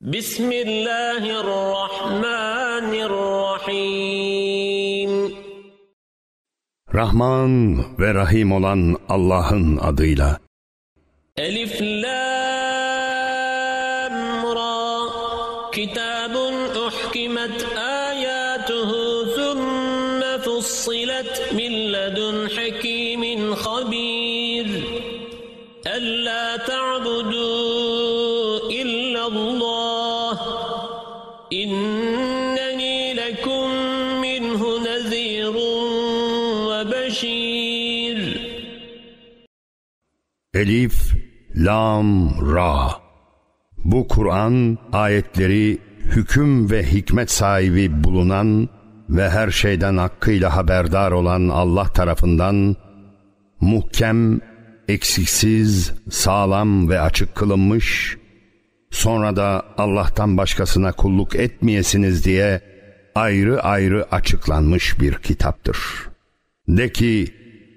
بسم الله الرحمن الرحيم Rahman ve Rahim olan Allah'ın adıyla. ألف لام Elif, Lam, Ra. Bu Kur'an ayetleri hüküm ve hikmet sahibi bulunan ve her şeyden hakkıyla haberdar olan Allah tarafından muhkem, eksiksiz, sağlam ve açık kılınmış, sonra da Allah'tan başkasına kulluk etmeyesiniz diye ayrı ayrı açıklanmış bir kitaptır. De ki,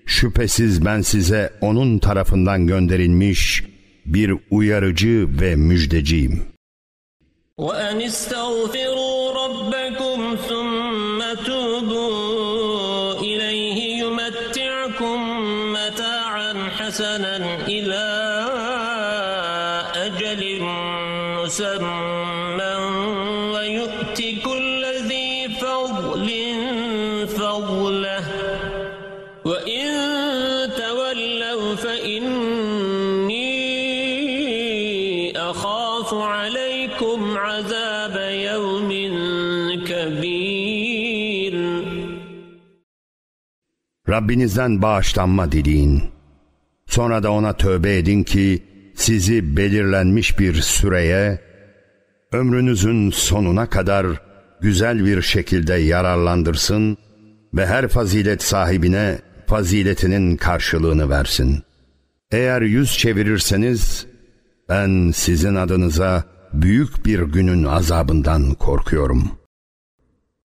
şüphesiz ben size onun tarafından gönderilmiş bir uyarıcı ve müjdeciyim. وأن Rabbinizden bağışlanma dileyin. Sonra da ona tövbe edin ki sizi belirlenmiş bir süreye, ömrünüzün sonuna kadar güzel bir şekilde yararlandırsın ve her fazilet sahibine faziletinin karşılığını versin. Eğer yüz çevirirseniz ben sizin adınıza büyük bir günün azabından korkuyorum.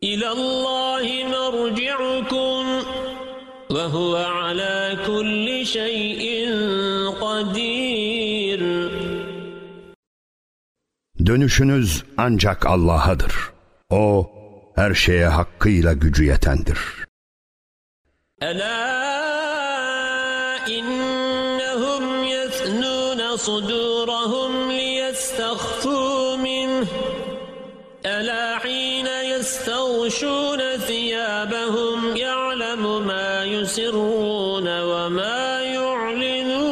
İlallahi merci'ukum وهو على كل شيء قدير Dönüşünüz ancak Allah'adır. O her şeye hakkıyla gücü yetendir. ألا إنهم يثنون صدورهم ليستخفوا منه ألا حين يستغشون يسرون وما يعلنون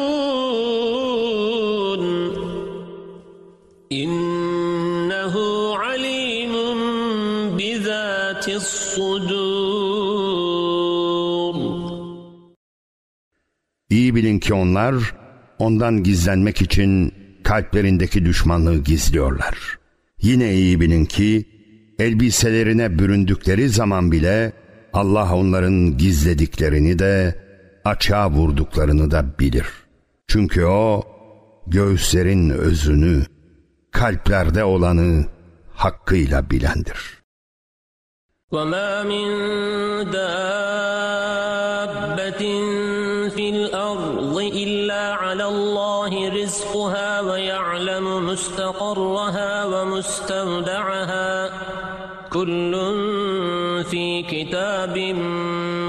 إنه عليم بذات الصدور İyi bilin ki onlar ondan gizlenmek için kalplerindeki düşmanlığı gizliyorlar. Yine iyi bilin ki elbiselerine büründükleri zaman bile Allah onların gizlediklerini de açığa vurduklarını da bilir. Çünkü o göğüslerin özünü, kalplerde olanı hakkıyla bilendir. وما من دابة في الأرض إلا على الله رزقها ويعلم مستقرها ومستودعها كل في كتاب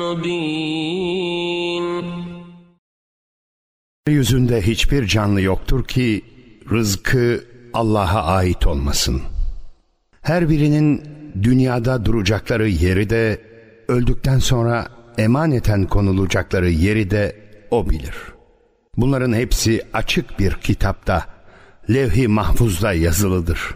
مبين Yüzünde hiçbir canlı yoktur ki rızkı Allah'a ait olmasın. Her birinin dünyada duracakları yeri de öldükten sonra emaneten konulacakları yeri de o bilir. Bunların hepsi açık bir kitapta, levh-i mahfuzda yazılıdır.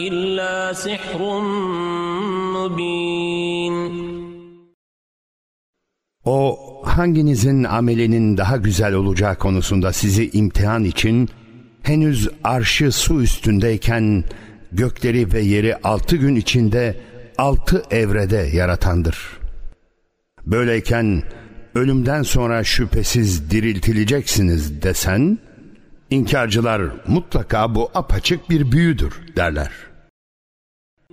إلا سحر مبين O hanginizin amelinin daha güzel olacağı konusunda sizi imtihan için henüz arşı su üstündeyken gökleri ve yeri altı gün içinde altı evrede yaratandır. Böyleyken ölümden sonra şüphesiz diriltileceksiniz desen, inkarcılar mutlaka bu apaçık bir büyüdür derler.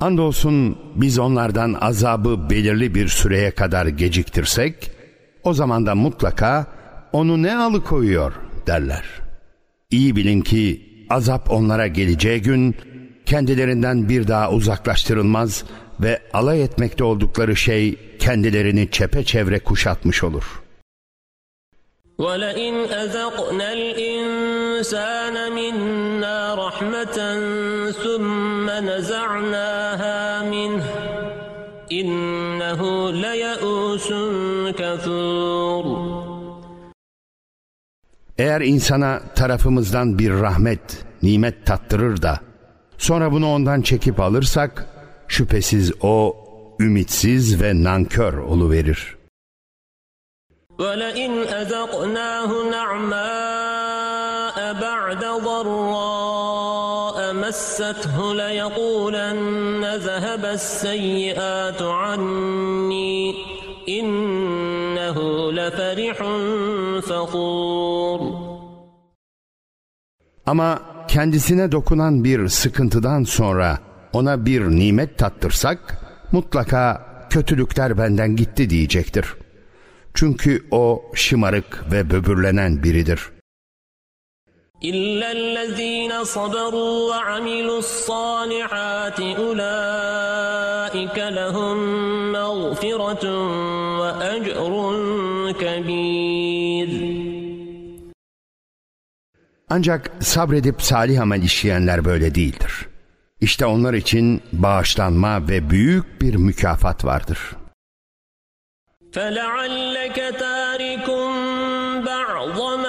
Andolsun biz onlardan azabı belirli bir süreye kadar geciktirsek, o zaman da mutlaka onu ne alıkoyuyor derler. İyi bilin ki azap onlara geleceği gün kendilerinden bir daha uzaklaştırılmaz ve alay etmekte oldukları şey kendilerini çepeçevre kuşatmış olur. وَلَئِنْ أَذَقْنَا الْإِنسَانَ مِنَّا رَحْمَةً ثُمَّ نَزَعْنَاهَا مِنْهِ إِنَّهُ لَيَئُوسٌ كَفُورٌ Eğer insana tarafımızdan bir rahmet, nimet tattırır da sonra bunu ondan çekip alırsak Şüphesiz o ümitsiz ve nankör oluverir. وَلَئِنْ أَذَقْنَاهُ نَعْمَاءَ بَعْدَ ضَرَّاءَ مَسَّتْهُ لَيَقُولَنَّ ذَهَبَ السَّيِّئَاتُ عَنِّي إِنَّهُ لَفَرِحٌ فَخُورٌ Ama kendisine dokunan bir sıkıntıdan sonra ona bir nimet tattırsak mutlaka kötülükler benden gitti diyecektir. Çünkü o şımarık ve böbürlenen biridir. İlla ellezîne sabarû ve amilussâlihâti ulâike lehum mağfiretun ve ecrun kebîr. Ancak sabredip salih amel işleyenler böyle değildir. İşte onlar için bağışlanma ve büyük bir mükafat vardır. فَلَعَلَّكَ تَارِكٌ بَعْضَ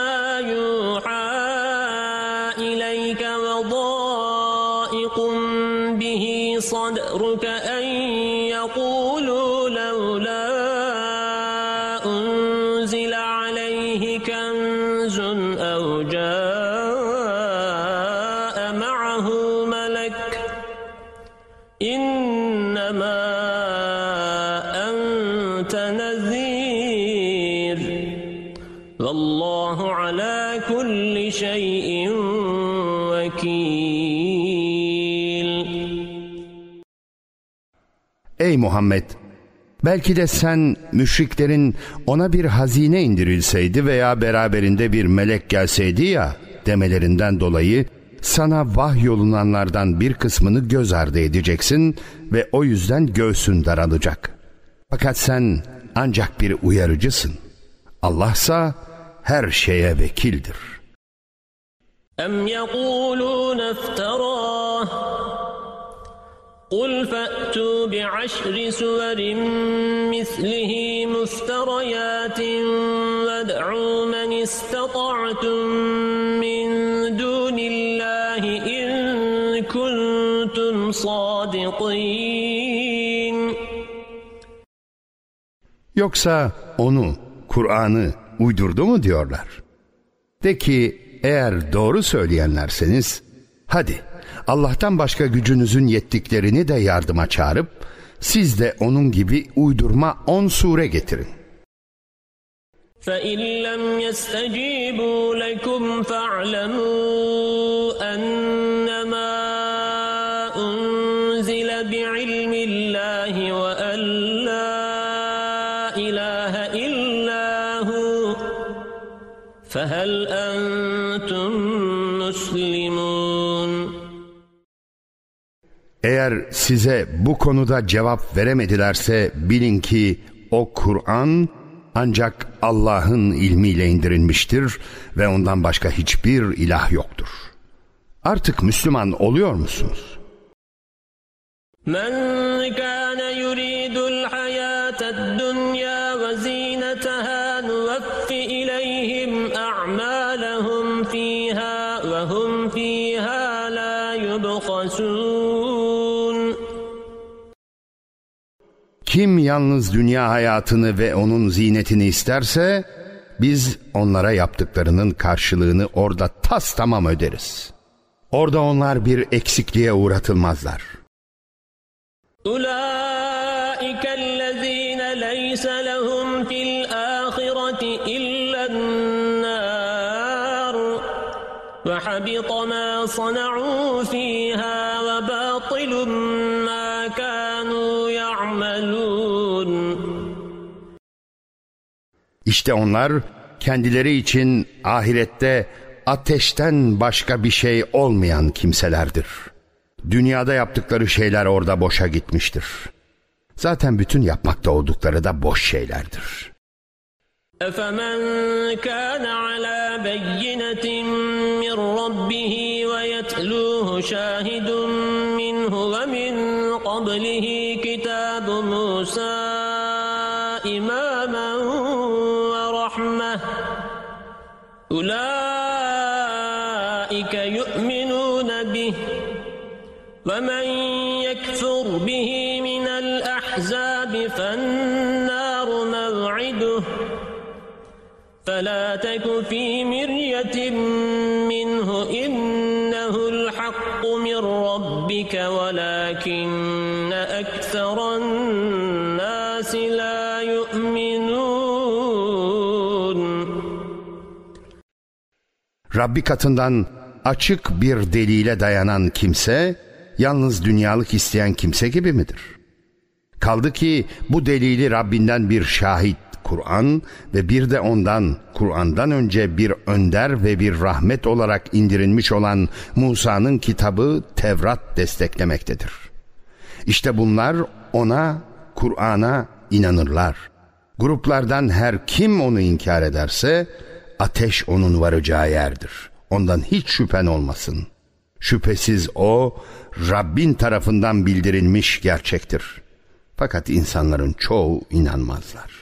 Ey Muhammed! Belki de sen müşriklerin ona bir hazine indirilseydi veya beraberinde bir melek gelseydi ya demelerinden dolayı sana vahyolunanlardan bir kısmını göz ardı edeceksin ve o yüzden göğsün daralacak. Fakat sen ancak bir uyarıcısın. Allahsa her şeye vekildir. Em yekulun iftara قُلْ فَأْتُوا بِعَشْرِ سُوَرٍ مِثْلِهِ مُفْتَرَيَاتٍ وَادْعُوا مَنِ اسْتَطَعْتُم مِّن دُونِ اللَّهِ إِن كُنتُمْ صَادِقِينَ Yoksa onu, Kur'an'ı uydurdu mu diyorlar. De ki eğer doğru söyleyenlerseniz hadi Allah'tan başka gücünüzün yettiklerini de yardıma çağırıp siz de onun gibi uydurma on sure getirin. فَإِن لَّمْ يَسْتَجِيبُوا لَكُمْ فَاعْلَمُوا أَنَّمَا Eğer size bu konuda cevap veremedilerse bilin ki o Kur'an ancak Allah'ın ilmiyle indirilmiştir ve ondan başka hiçbir ilah yoktur. Artık Müslüman oluyor musunuz? من Kim yalnız dünya hayatını ve onun zinetini isterse biz onlara yaptıklarının karşılığını orada tas tamam öderiz. Orada onlar bir eksikliğe uğratılmazlar. أولئك الذين ليس لهم في الآخرة إلا النار وحبط ما صنعوا İşte onlar kendileri için ahirette ateşten başka bir şey olmayan kimselerdir. Dünyada yaptıkları şeyler orada boşa gitmiştir. Zaten bütün yapmakta oldukları da boş şeylerdir. أفمن كان على بينة من ربه ويتلوه شاهد منه ومن قبله كتاب موسى فلا تك في مرية منه إنه الحق من ربك ولكن أكثر الناس لا يؤمنون Rabbi katından açık bir delile dayanan kimse yalnız dünyalık isteyen kimse gibi midir? Kaldı ki bu delili Rabbinden bir şahit Kur'an ve bir de ondan Kur'an'dan önce bir önder ve bir rahmet olarak indirilmiş olan Musa'nın kitabı Tevrat desteklemektedir. İşte bunlar ona, Kur'an'a inanırlar. Gruplardan her kim onu inkar ederse ateş onun varacağı yerdir. Ondan hiç şüphen olmasın. Şüphesiz o Rabbin tarafından bildirilmiş gerçektir. Fakat insanların çoğu inanmazlar.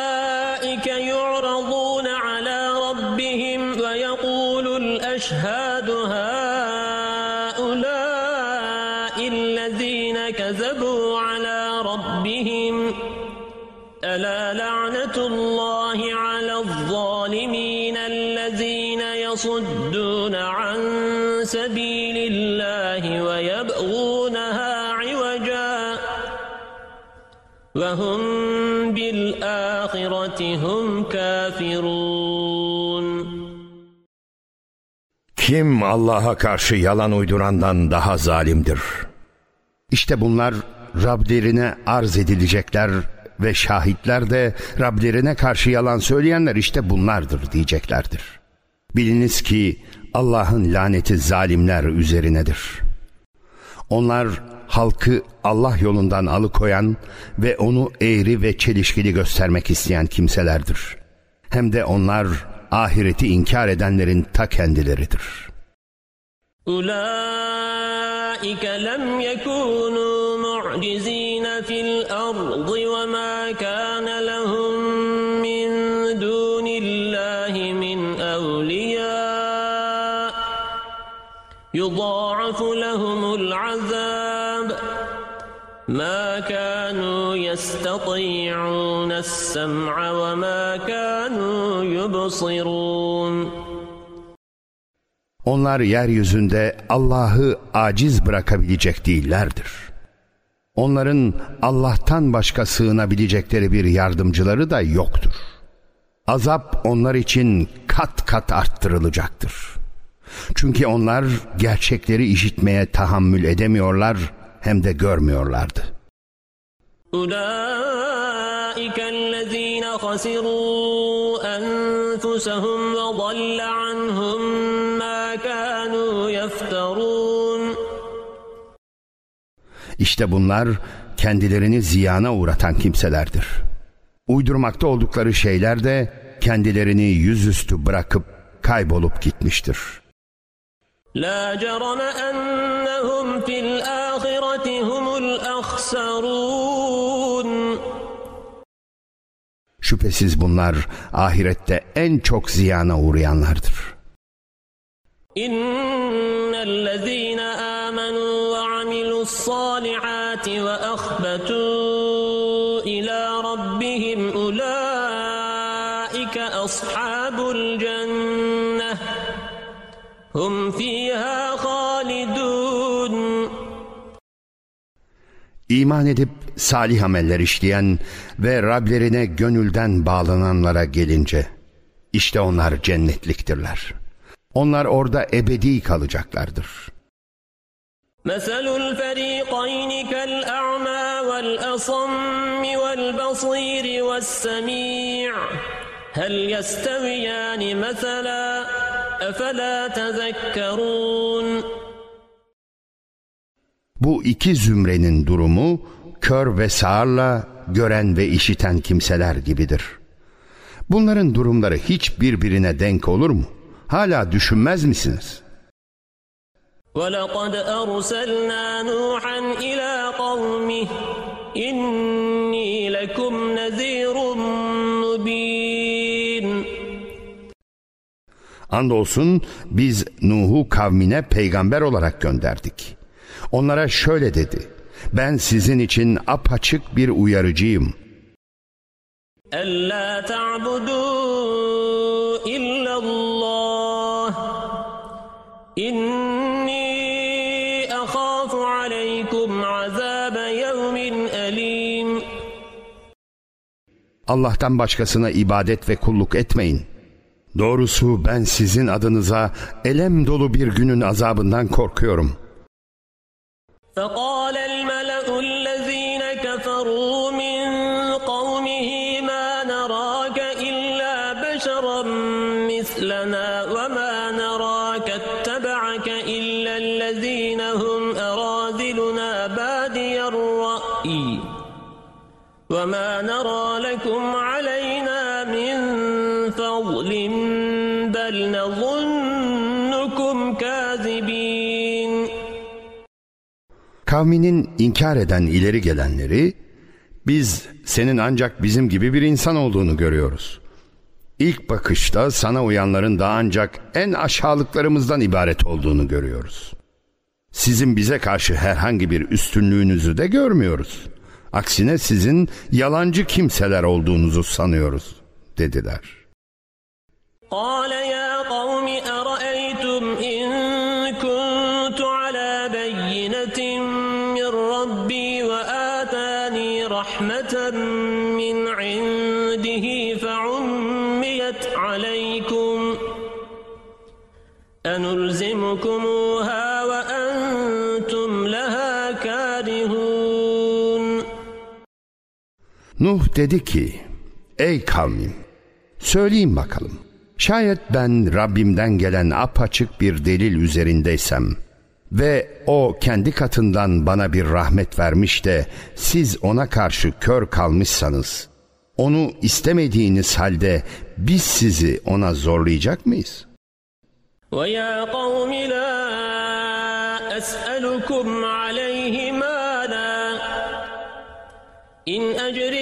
وهم بالآخرة هم كافرون Kim Allah'a karşı yalan uydurandan daha zalimdir? İşte bunlar Rablerine arz edilecekler ve şahitler de Rablerine karşı yalan söyleyenler işte bunlardır diyeceklerdir. Biliniz ki Allah'ın laneti zalimler üzerinedir. Onlar halkı Allah yolundan alıkoyan ve onu eğri ve çelişkili göstermek isteyen kimselerdir. Hem de onlar ahireti inkar edenlerin ta kendileridir. أولئك لم يكونوا معجزين في الأرض وما كان لهم من دون الله من أولياء يضاعف لهم العذاب ما كانوا يستطيعون السمع وما كانوا يبصرون Onlar yeryüzünde Allah'ı aciz bırakabilecek değillerdir. Onların Allah'tan başka sığınabilecekleri bir yardımcıları da yoktur. Azap onlar için kat kat arttırılacaktır. Çünkü onlar gerçekleri işitmeye tahammül edemiyorlar hem de görmüyorlardı. İşte bunlar kendilerini ziyana uğratan kimselerdir. Uydurmakta oldukları şeyler de kendilerini yüzüstü bırakıp kaybolup gitmiştir.'' لا جرم أنهم في الآخرة هم الأخسرون Şüphesiz bunlar ahirette en çok ziyana uğrayanlardır. İnnellezîne âmenû ve amilussâli'âti ve akhbetû ilâ rabbihim ulâike ashabul cenneh. Hum fî İman edip salih ameller işleyen ve Rablerine gönülden bağlananlara gelince, işte onlar cennetliktirler. Onlar orada ebedi kalacaklardır. مثل الفريقين كالأعمى والأصم والبصير والسميع هل يستويان مثلا أفلا تذكرون Bu iki zümrenin durumu kör ve sağırla gören ve işiten kimseler gibidir. Bunların durumları hiç birbirine denk olur mu? Hala düşünmez misiniz? ولقد أرسلنا نوحا إلى قومه إني لكم نذير مبين Andolsun biz Nuh'u kavmine peygamber olarak gönderdik. Onlara şöyle dedi. Ben sizin için apaçık bir uyarıcıyım. Ella ta'budu illallah. İnni akhafu aleykum azabe yevmin elim. Allah'tan başkasına ibadet ve kulluk etmeyin. Doğrusu ben sizin adınıza elem dolu bir günün azabından korkuyorum.'' فقال الملأ الذين كفروا من قومه ما نراك إلا بشرا مثلنا وما نراك اتبعك إلا الذين هم أراذلنا بادي الرأي. وما نرى لكم Kavminin inkar eden ileri gelenleri biz senin ancak bizim gibi bir insan olduğunu görüyoruz. İlk bakışta sana uyanların da ancak en aşağılıklarımızdan ibaret olduğunu görüyoruz. Sizin bize karşı herhangi bir üstünlüğünüzü de görmüyoruz. Aksine sizin yalancı kimseler olduğunuzu sanıyoruz dediler. قال يا قوم Nuh dedi ki, ey kavmim, söyleyin bakalım. Şayet ben Rabbimden gelen apaçık bir delil üzerindeysem ve o kendi katından bana bir rahmet vermiş de siz ona karşı kör kalmışsanız, onu istemediğiniz halde biz sizi ona zorlayacak mıyız? ويا قوم لا أسألكم عليه مالا إن أجري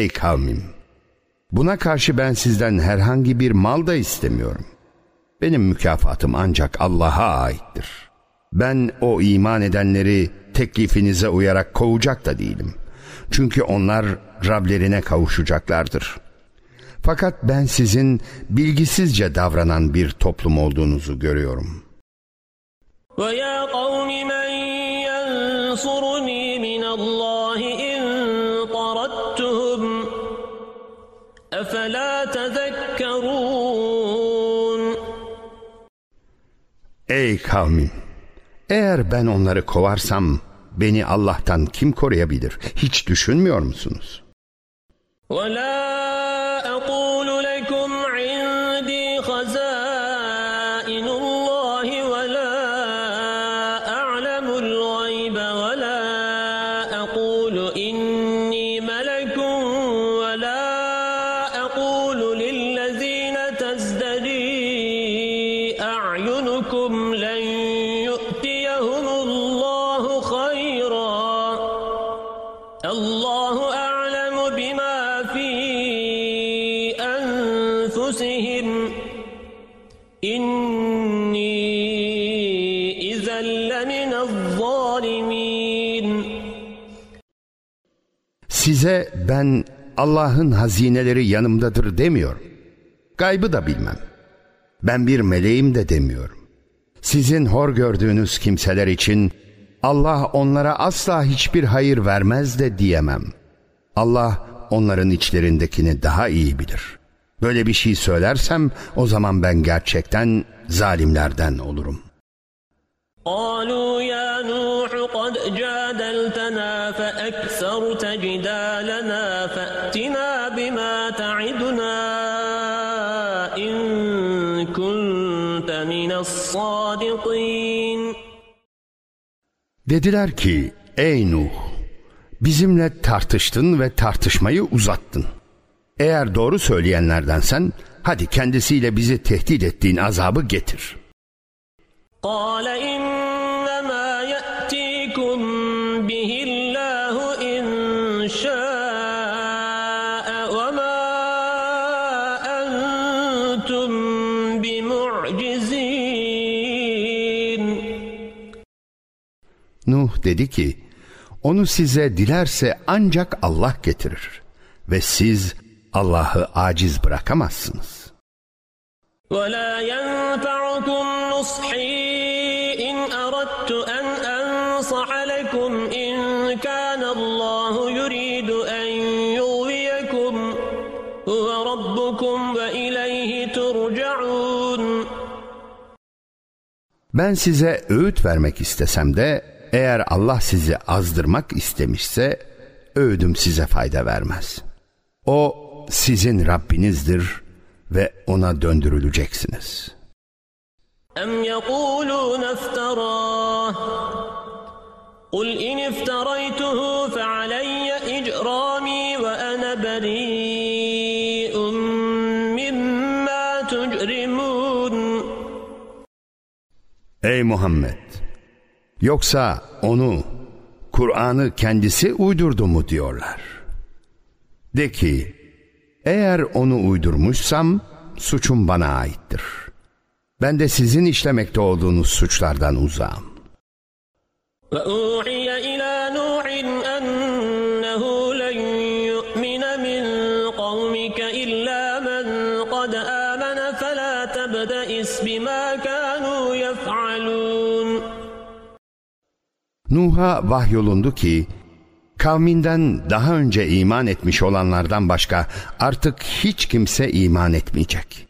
Ey kavmim! Buna karşı ben sizden herhangi bir mal da istemiyorum. Benim mükafatım ancak Allah'a aittir. Ben o iman edenleri teklifinize uyarak kovacak da değilim. Çünkü onlar Rablerine kavuşacaklardır. Fakat ben sizin bilgisizce davranan bir toplum olduğunuzu görüyorum. ويا قوم من ينصرني أفلا تذكرون Ey kavmim! Eğer ben onları kovarsam beni Allah'tan kim koruyabilir? Hiç düşünmüyor musunuz? ولا Size ben Allah'ın hazineleri yanımdadır demiyorum. Gaybı da bilmem. Ben bir meleğim de demiyorum. Sizin hor gördüğünüz kimseler için Allah onlara asla hiçbir hayır vermez de diyemem. Allah onların içlerindekini daha iyi bilir. Böyle bir şey söylersem o zaman ben gerçekten zalimlerden olurum. قالوا يا نوح قد جادلتنا فأكثرت جدالنا فأتنا بما تعدنا إن كنت من الصادقين Dediler ki ey Nuh bizimle tartıştın ve tartışmayı uzattın. Eğer doğru söyleyenlerdensen hadi kendisiyle bizi tehdit ettiğin azabı getir. قال إنما Nuh dedi ki onu size dilerse ancak Allah getirir ve siz Allah'ı aciz bırakamazsınız. ولا ينفعكم نصحي إن أردت أن أنصح لكم إن كان الله يريد أن يغويكم هو ربكم وإليه ترجعون Ben size öğüt vermek istesem de eğer Allah sizi azdırmak istemişse öğüdüm size fayda vermez. O sizin Rabbinizdir ve ona döndürüleceksiniz. أم يقولون افتراه قل إن افتريته فعلي إجرامي وأنا بريء مما تجرمون Ey Muhammed! Yoksa onu, Kur'an'ı kendisi uydurdu mu diyorlar. De ki, eğer onu uydurmuşsam suçum bana aittir. Ben de sizin işlemekte olduğunuz suçlardan uzağım. وأوحي إلى نوح أنه لن يؤمن من قومك إلا من قد آمن فلا تبتئس بما كانوا Nuh'a vahyolundu ki, kavminden daha önce iman etmiş olanlardan başka artık hiç kimse iman etmeyecek.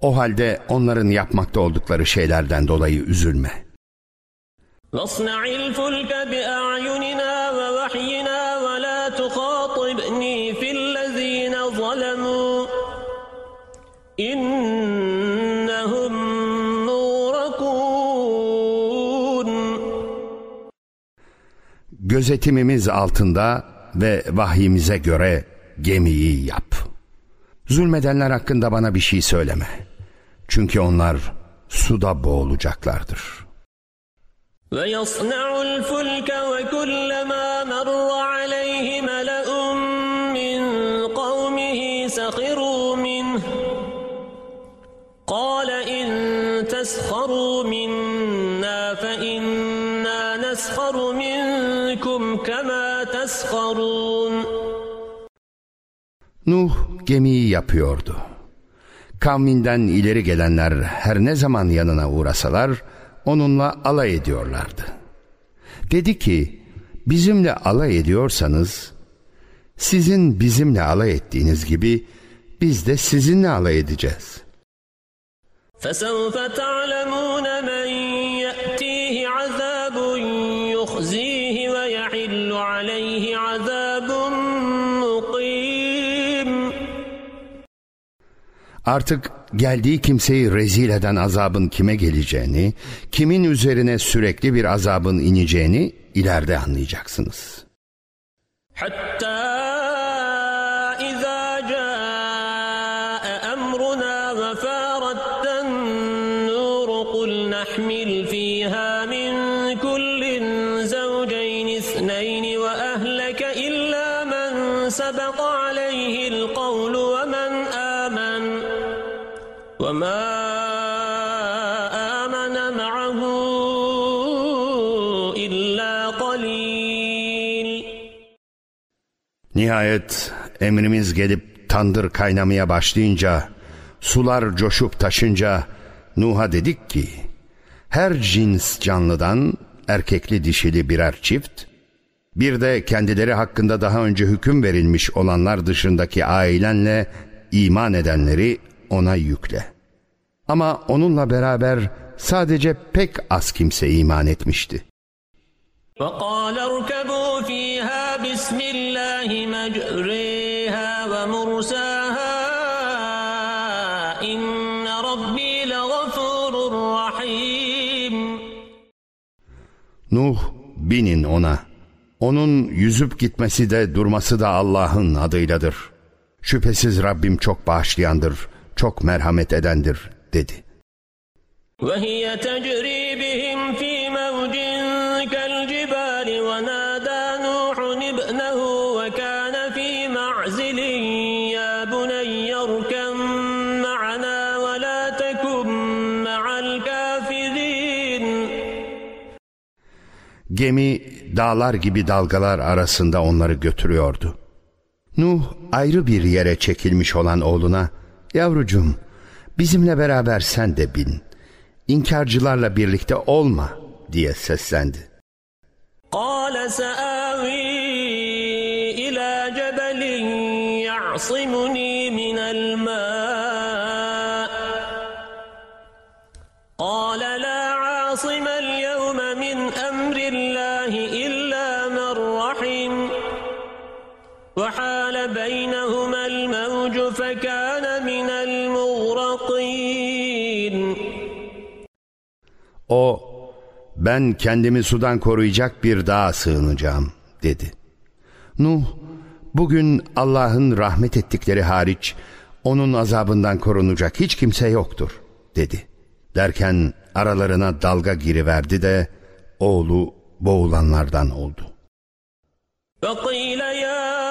O halde onların yapmakta oldukları şeylerden dolayı üzülme. واصنع الفلك بأعيننا Gözetimimiz altında ve vahyimize göre gemiyi yap. Zulmedenler hakkında bana bir şey söyleme. Çünkü onlar suda boğulacaklardır. ويصنع الفلك وكلما Nuh gemiyi yapıyordu. Kavminden ileri gelenler her ne zaman yanına uğrasalar onunla alay ediyorlardı. Dedi ki bizimle alay ediyorsanız sizin bizimle alay ettiğiniz gibi biz de sizinle alay edeceğiz. فسوف تعلمون من Artık geldiği kimseyi rezil eden azabın kime geleceğini, kimin üzerine sürekli bir azabın ineceğini ileride anlayacaksınız. Hatta معه إلا قليل Nihayet emrimiz gelip tandır kaynamaya başlayınca, sular coşup taşınca Nuh'a dedik ki, her cins canlıdan erkekli dişili birer çift, bir de kendileri hakkında daha önce hüküm verilmiş olanlar dışındaki ailenle iman edenleri ona yükle. Ama onunla beraber sadece pek az kimse iman etmişti. وقال اركبوا فيها بسم الله مجريها ومرساها إن ربي لغفور رحيم Nuh binin ona. Onun yüzüp gitmesi de durması da Allah'ın adıyladır. Şüphesiz Rabbim çok bağışlayandır, çok merhamet edendir dedi. وهي تجري بهم في موج كالجبال ونادى نوح ابنه وكان في معزل يا بني اركم معنا ولا تكن مع الكافرين Gemi dağlar gibi dalgalar arasında onları götürüyordu. Nuh ayrı bir yere çekilmiş olan oğluna, yavrucum bizimle beraber sen de bin, inkarcılarla birlikte olma diye seslendi. قال سآوي O, ben kendimi sudan koruyacak bir dağa sığınacağım dedi. Nuh, bugün Allah'ın rahmet ettikleri hariç onun azabından korunacak hiç kimse yoktur dedi. Derken aralarına dalga giriverdi de oğlu boğulanlardan oldu. فقيل يا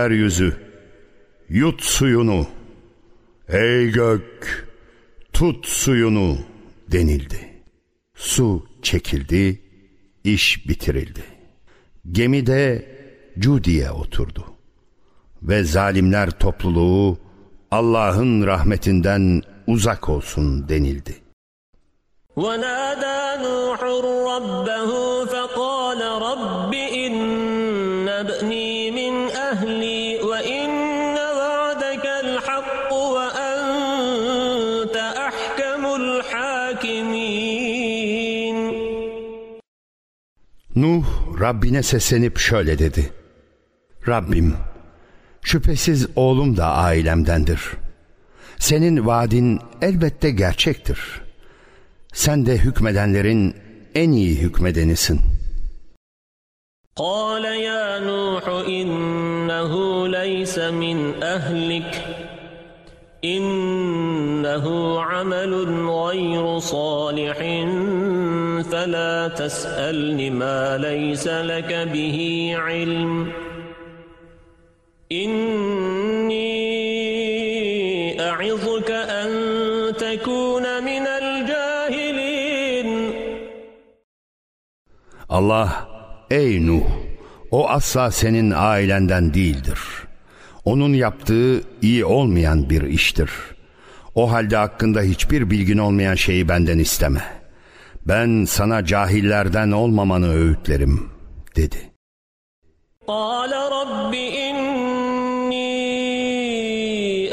yeryüzü, yut suyunu. Ey gök, tut suyunu denildi. Su çekildi, iş bitirildi. Gemide Cudi'ye oturdu. Ve zalimler topluluğu Allah'ın rahmetinden uzak olsun denildi. ونادى نوح ربه فقال رب Nuh Rabbine seslenip şöyle dedi. Rabbim, şüphesiz oğlum da ailemdendir. Senin vaadin elbette gerçektir. Sen de hükmedenlerin en iyi hükmedenisin. قال يا نوح إنه ليس من أهلك إنه عمل غير صالح فلا تسألن ما ليس لك به علم إني أعظك أن تكون من الجاهلين Allah, ey Nuh, o asla senin ailenden değildir. Onun yaptığı iyi olmayan bir iştir. O halde hakkında hiçbir bilgin olmayan şeyi benden isteme. Ben sana cahillerden olmamanı öğütlerim. dedi. قال رب إني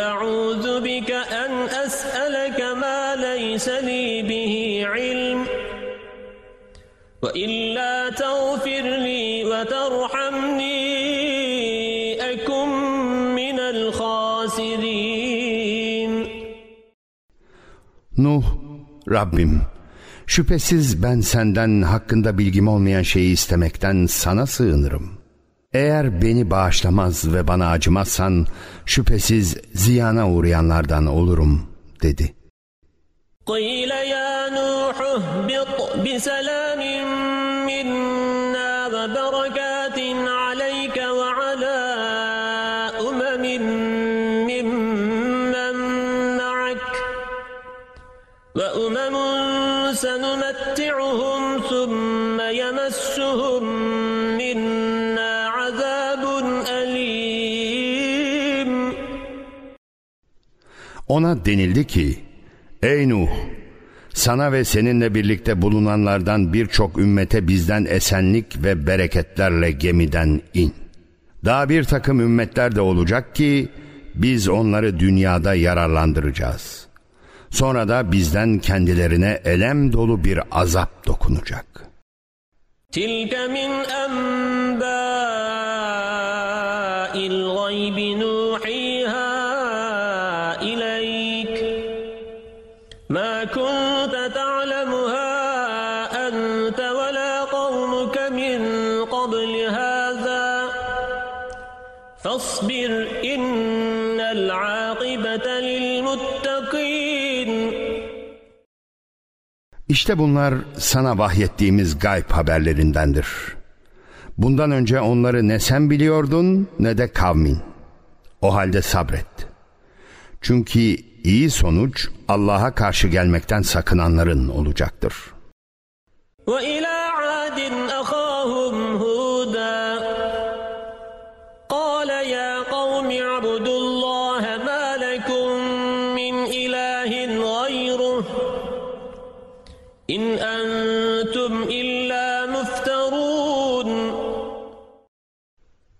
أعوذ بك أن أسألك ما ليس لي به علم وإلا تغفر لي وترحمني أكن من الخاسرين Nuh, Rabbim, şüphesiz ben senden hakkında bilgim olmayan şeyi istemekten sana sığınırım. Eğer beni bağışlamaz ve bana acımazsan şüphesiz ziyana uğrayanlardan olurum dedi. قيل يا نوح اهبط بسلام سنمتعهم ثم يمسهم منا عذاب أليم Ona denildi ki, Ey Nuh! Sana ve seninle birlikte bulunanlardan birçok ümmete bizden esenlik ve bereketlerle gemiden in. Daha bir takım ümmetler de olacak ki biz onları dünyada yararlandıracağız. Sonra da bizden kendilerine elem dolu bir azap dokunacak. Tilke min enbâ İşte bunlar sana vahyettiğimiz gayb haberlerindendir. Bundan önce onları ne sen biliyordun ne de kavmin. O halde sabret. Çünkü iyi sonuç Allah'a karşı gelmekten sakınanların olacaktır. وإلى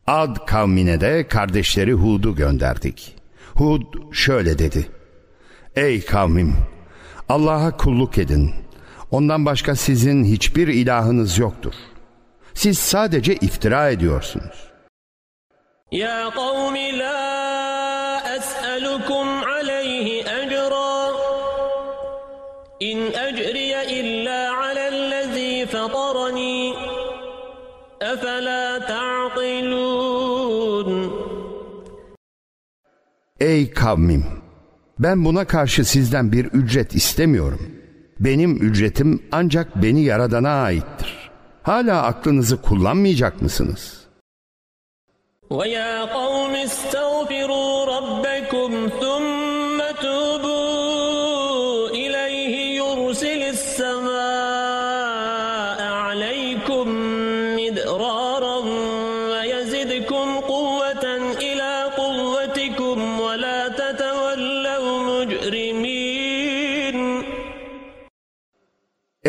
Ad kavmine de kardeşleri Hud'u gönderdik. Hud şöyle dedi. Ey kavmim! Allah'a kulluk edin. Ondan başka sizin hiçbir ilahınız yoktur. Siz sadece iftira ediyorsunuz. Ya kavmi la es'elukum Ey kavmim! Ben buna karşı sizden bir ücret istemiyorum. Benim ücretim ancak beni yaradana aittir. Hala aklınızı kullanmayacak mısınız? ويا قوم استغفروا ربكم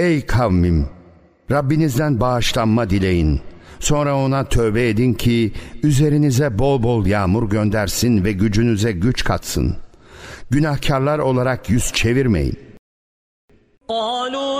Ey kavmim! Rabbinizden bağışlanma dileyin. Sonra ona tövbe edin ki üzerinize bol bol yağmur göndersin ve gücünüze güç katsın. Günahkarlar olarak yüz çevirmeyin. قالوا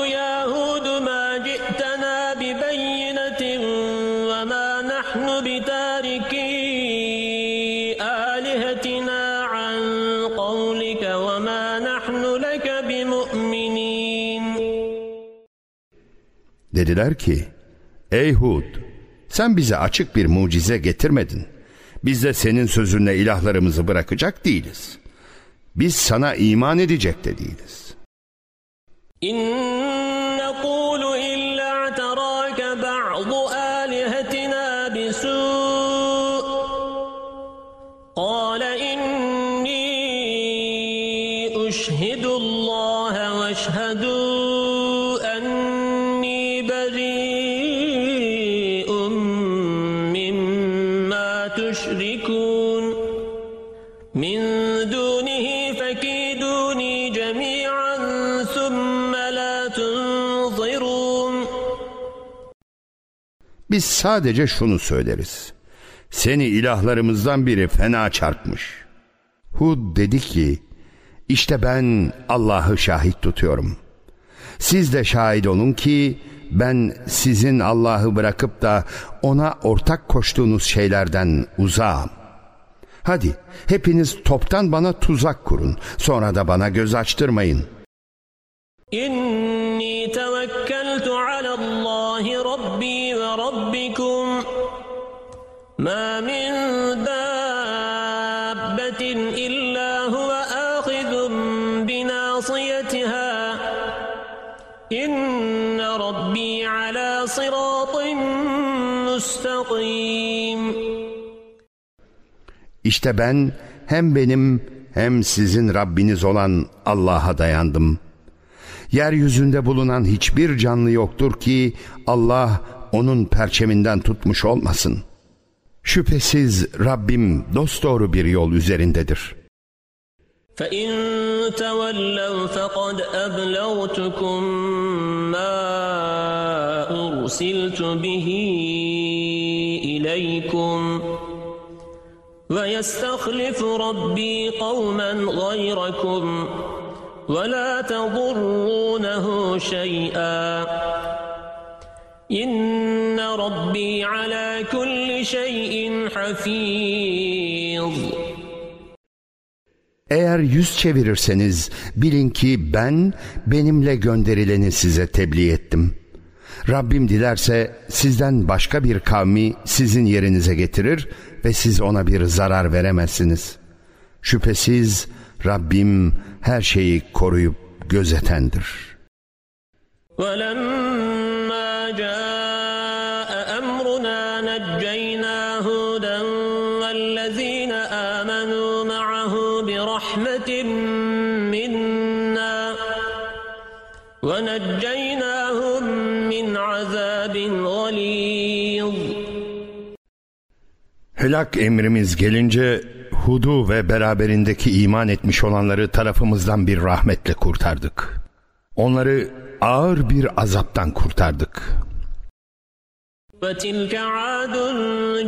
Dediler ki, Ey Hud, sen bize açık bir mucize getirmedin. Biz de senin sözünle ilahlarımızı bırakacak değiliz. Biz sana iman edecek de değiliz. إن Biz sadece şunu söyleriz. Seni ilahlarımızdan biri fena çarpmış. Hud dedi ki, işte ben Allah'ı şahit tutuyorum. Siz de şahit olun ki ben sizin Allah'ı bırakıp da ona ortak koştuğunuz şeylerden uzağım. Hadi hepiniz toptan bana tuzak kurun. Sonra da bana göz açtırmayın. İnni tevekkeltu alallahi rabbi rabbikum. Ma min dabbetin illa huve ahidun binasiyetiha. İnne rabbi ala sıratın müstakim. İşte ben hem benim hem sizin Rabbiniz olan Allah'a dayandım. Yeryüzünde bulunan hiçbir canlı yoktur ki Allah onun perçeminden tutmuş olmasın. Şüphesiz Rabbim dosdoğru bir yol üzerindedir. فَاِنْ تَوَلَّوْا فَقَدْ أَبْلَغْتُكُمْ مَا أُرْسِلْتُ بِهِ إِلَيْكُمْ ويستخلف ربي قوما غيركم ولا تضرونه شيئا إن ربي على كل شيء حفيظ Eğer yüz çevirirseniz bilin ki ben benimle gönderileni size tebliğ ettim. Rabbim dilerse sizden başka bir kavmi sizin yerinize getirir ve siz ona bir zarar veremezsiniz. Şüphesiz Rabbim her şeyi koruyup gözetendir. وَلَمَّا جَاءَ أَمْرُنَا نَجَّيْنَا هُودًا وَالَّذِينَ آمَنُوا مَعَهُ بِرَحْمَةٍ مِنَّا وَنَجَّيْنَاهُمْ مِنْ عَذَابٍ غَلِيظٍ Helak emrimiz gelince Hud'u ve beraberindeki iman etmiş olanları tarafımızdan bir rahmetle kurtardık. Onları ağır bir azaptan kurtardık. وَتِلْكَ عَادٌ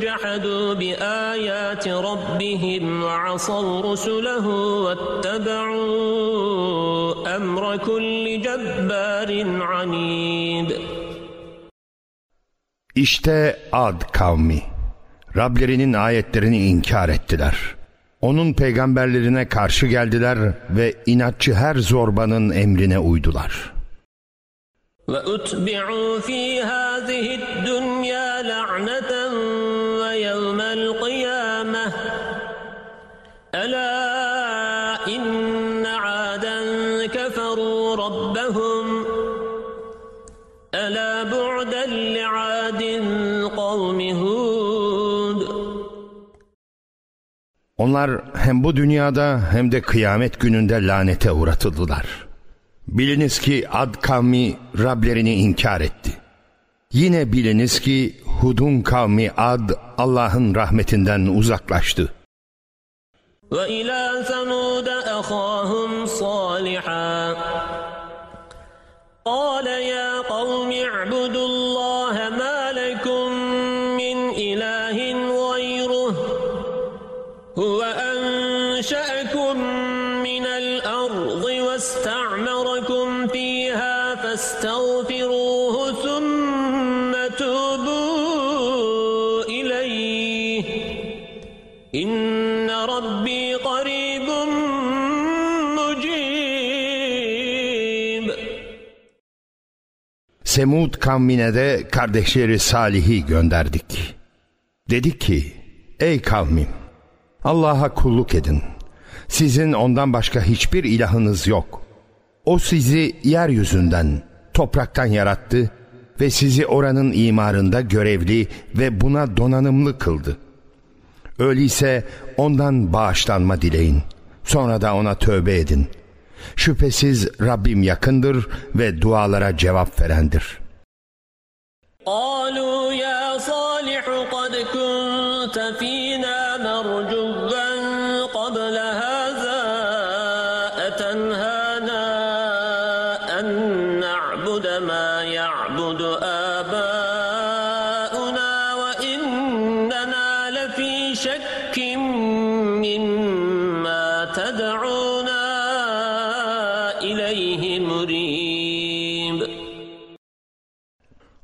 جَحَدُوا بِآيَاتِ رَبِّهِمْ وَعَصَوْا رُسُلَهُ وَاتَّبَعُوا أَمْرَ كُلِّ جَبَّارٍ عَنِيدٍ İşte Ad kavmi. Rablerinin ayetlerini inkar ettiler. Onun peygamberlerine karşı geldiler ve inatçı her zorbanın emrine uydular. وَأُتْبِعُوا فِي هَذِهِ الدُّنْيَا لَعْنَةً Onlar hem bu dünyada hem de kıyamet gününde lanete uğratıldılar. Biliniz ki Ad kavmi Rablerini inkar etti. Yine biliniz ki Hud'un kavmi Ad Allah'ın rahmetinden uzaklaştı. وإلى ثمود أخاهم صالحا قال يا قوم اعبدوا Semud kavmine de kardeşleri Salih'i gönderdik. Dedi ki, ey kavmim, Allah'a kulluk edin. Sizin ondan başka hiçbir ilahınız yok. O sizi yeryüzünden, topraktan yarattı ve sizi oranın imarında görevli ve buna donanımlı kıldı. Öyleyse ondan bağışlanma dileyin. Sonra da ona tövbe edin. Şüphesiz Rabbim yakındır ve dualara cevap verendir. قالوا يا صالح قد كنت فينا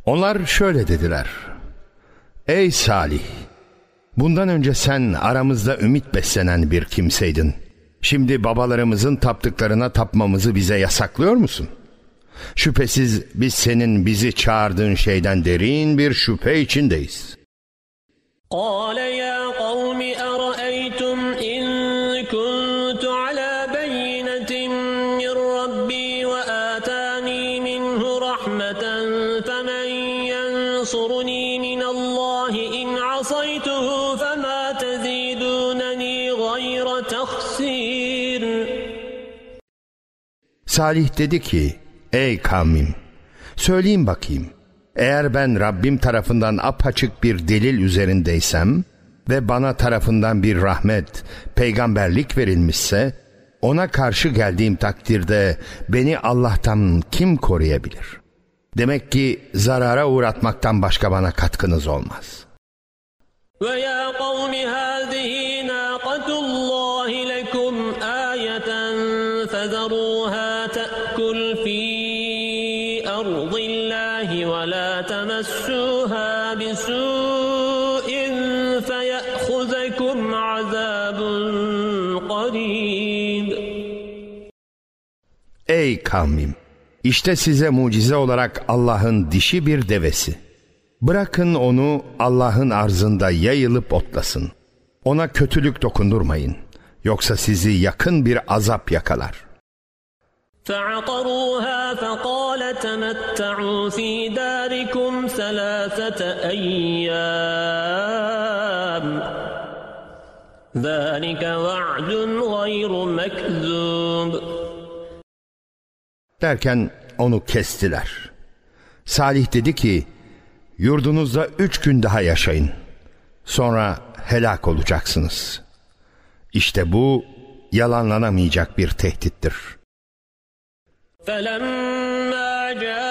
Onlar şöyle dediler. Ey Salih! Bundan önce sen aramızda ümit beslenen bir kimseydin. Şimdi babalarımızın taptıklarına tapmamızı bize yasaklıyor musun? Şüphesiz biz senin bizi çağırdığın şeyden derin bir şüphe içindeyiz. قال يا Salih dedi ki ey kavmim söyleyin bakayım eğer ben Rabbim tarafından apaçık bir delil üzerindeysem ve bana tarafından bir rahmet, peygamberlik verilmişse ona karşı geldiğim takdirde beni Allah'tan kim koruyabilir? Demek ki zarara uğratmaktan başka bana katkınız olmaz. Ve ya kavmi Ey kavmim! İşte size mucize olarak Allah'ın dişi bir devesi. Bırakın onu Allah'ın arzında yayılıp otlasın. Ona kötülük dokundurmayın. Yoksa sizi yakın bir azap yakalar. فعقروها فقال تمتعوا في داركم ثلاثة أيام ذلك وعد غير مكذوب Derken onu kestiler. Salih dedi ki, yurdunuzda üç gün daha yaşayın. Sonra helak olacaksınız. İşte bu yalanlanamayacak bir tehdittir. فلما جاء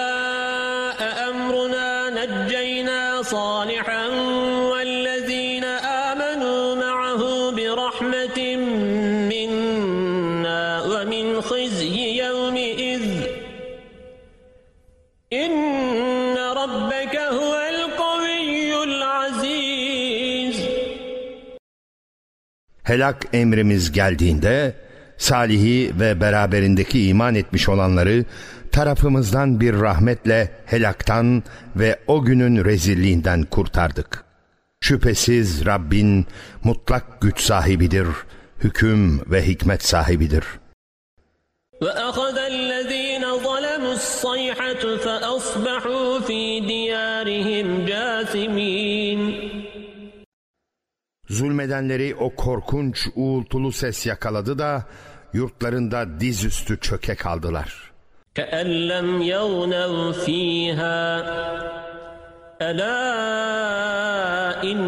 Helak emrimiz geldiğinde Salih'i ve beraberindeki iman etmiş olanları tarafımızdan bir rahmetle helaktan ve o günün rezilliğinden kurtardık. Şüphesiz Rabbin mutlak güç sahibidir, hüküm ve hikmet sahibidir. وأخذ الذين ظلموا الصيحة فأصبحوا في ديارهم جاثمين Zulmedenleri o korkunç uğultulu ses yakaladı da yurtlarında dizüstü çöke kaldılar. كأن لم يغنوا فيها ألا إن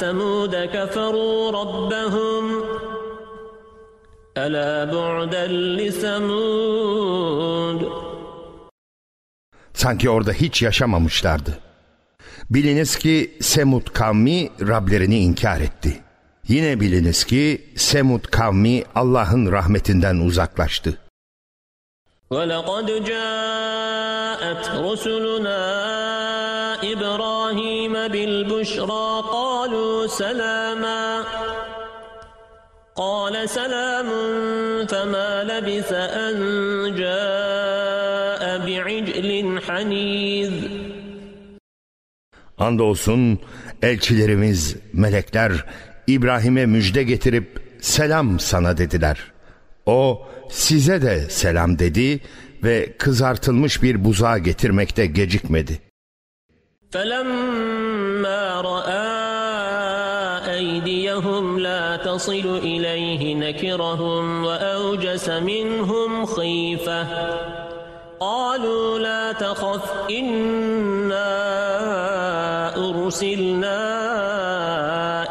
ثمود كفروا ربهم ألا بعدا لثمود Sanki orada hiç yaşamamışlardı. Biliniz ki Semud kavmi Rablerini inkar etti. Yine biliniz ki Semud kavmi Allah'ın rahmetinden uzaklaştı. ولقد جاءت رسلنا إبراهيم بالبشرى قالوا سلاما قال سلام فما لبث أن جاء بعجل حنيذ Andolsun elçilerimiz, melekler İbrahim'e müjde getirip selam sana dediler. O size de selam dedi ve kızartılmış bir buzağı getirmekte gecikmedi. فلما رأى أيديهم لا تصل إليه نكرهم وأوجس منهم خيفة قالوا لا تخف إنا أرسلنا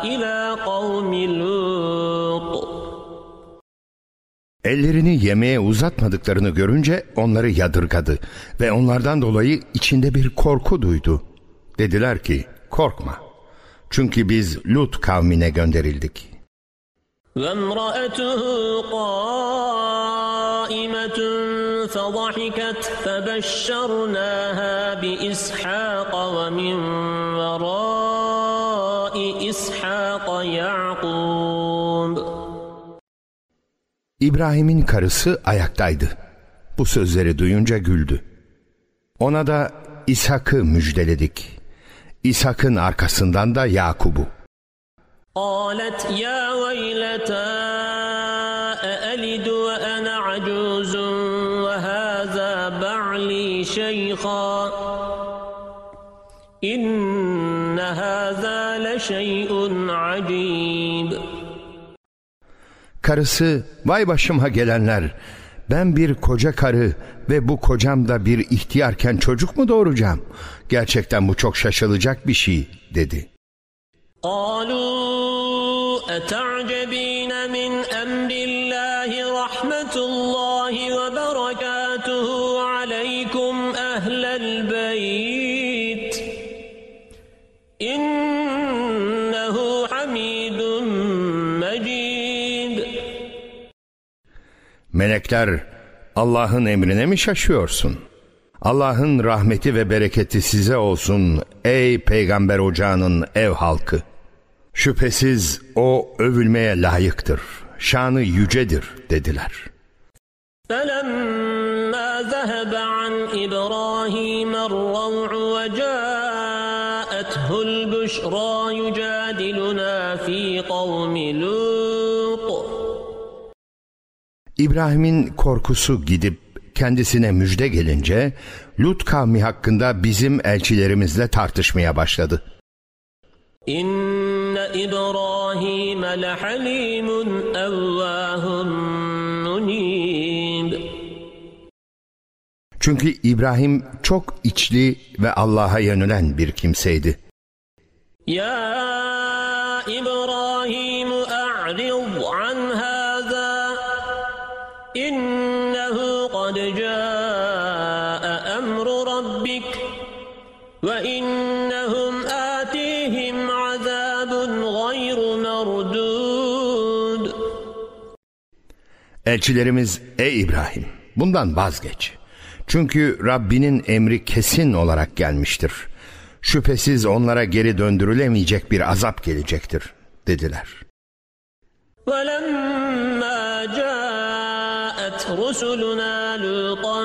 إلى قوم لوط Ellerini yemeğe uzatmadıklarını görünce onları yadırgadı ve onlardan dolayı içinde bir korku duydu. Dediler ki korkma çünkü biz Lut kavmine gönderildik. وامرأته قائمة فضحكت فبشرناها بإسحاق ومن İbrahim'in karısı ayaktaydı. Bu sözleri duyunca güldü. Ona da İshak'ı müjdeledik. İshak'ın arkasından da Yakub'u. قالت يا ويلتى أألد وأنا عجوز وهذا بعلي شيخا إن هذا لشيء عجيب Karısı, vay başıma gelenler, ben bir koca karı ve bu kocam da bir ihtiyarken çocuk mu doğuracağım? Gerçekten bu çok şaşılacak bir şey, dedi. قالوا Melekler, Allah'ın emrine mi şaşıyorsun? Allah'ın rahmeti ve bereketi size olsun ey peygamber ocağının ev halkı. Şüphesiz o övülmeye layıktır, şanı yücedir dediler. فلما ذهب عن إبراهيم الروع وجاءته البشرى İbrahim'in korkusu gidip kendisine müjde gelince Lut kavmi hakkında bizim elçilerimizle tartışmaya başladı. İnne İbrahim lehalimun evvahun. Çünkü İbrahim çok içli ve Allah'a yönelen bir kimseydi. Ya Elçilerimiz ey İbrahim bundan vazgeç. Çünkü Rabbinin emri kesin olarak gelmiştir. Şüphesiz onlara geri döndürülemeyecek bir azap gelecektir dediler. ولما جاءت رسلنا لوطا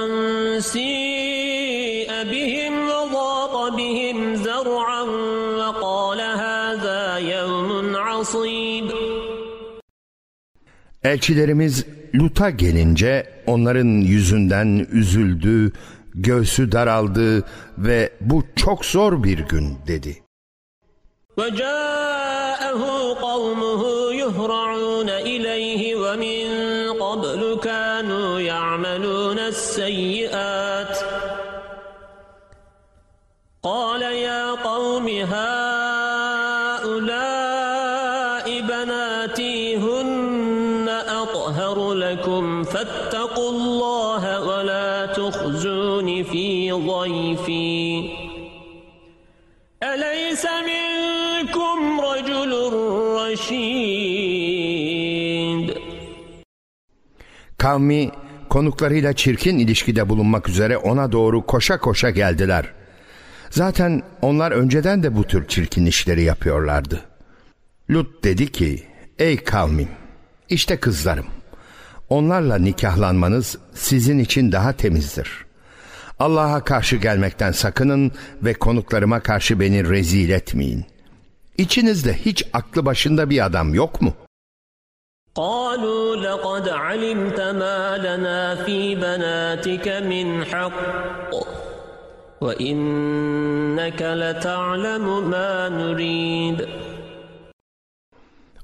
سيء بهم وضاق بهم ذرعا وقال هذا يوم عصيب Elçilerimiz Lut'a gelince onların yüzünden üzüldü, göğsü daraldı ve bu çok zor bir gün dedi. وجاءه قومه يهرعون إليه ومن قبل كانوا يعملون السيئات قال يا قوم هؤلاء Kavmi konuklarıyla çirkin ilişkide bulunmak üzere ona doğru koşa koşa geldiler. Zaten onlar önceden de bu tür çirkin işleri yapıyorlardı. Lut dedi ki, ey kavmim, işte kızlarım. Onlarla nikahlanmanız sizin için daha temizdir. Allah'a karşı gelmekten sakının ve konuklarıma karşı beni rezil etmeyin. İçinizde hiç aklı başında bir adam yok mu?'' قالوا لقد علمت ما لنا في بناتك من حق وإنك لتعلم ما نريد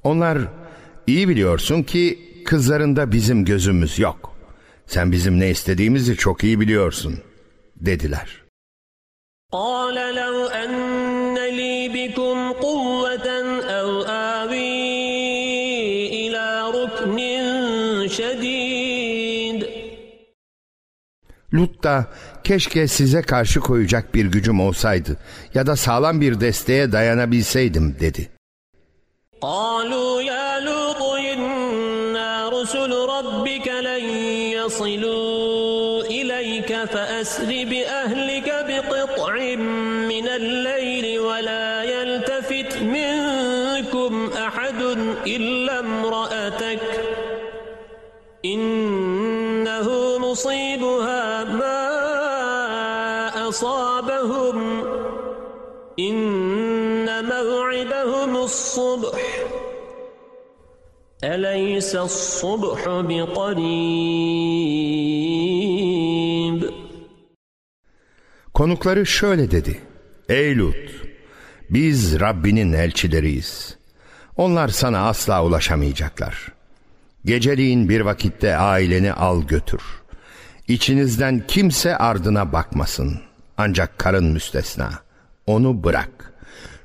Onlar iyi biliyorsun ki kızlarında bizim gözümüz yok. Sen bizim ne istediğimizi çok iyi biliyorsun dediler. قال لو أن Lut da keşke size karşı koyacak bir gücüm olsaydı ya da sağlam bir desteğe dayanabilseydim dedi. قالوا يا لوط الصبح أليس الصبح بقريب Konukları şöyle dedi. Ey Lut! Biz Rabbinin elçileriyiz. Onlar sana asla ulaşamayacaklar. Geceliğin bir vakitte aileni al götür. İçinizden kimse ardına bakmasın. Ancak karın müstesna. Onu bırak.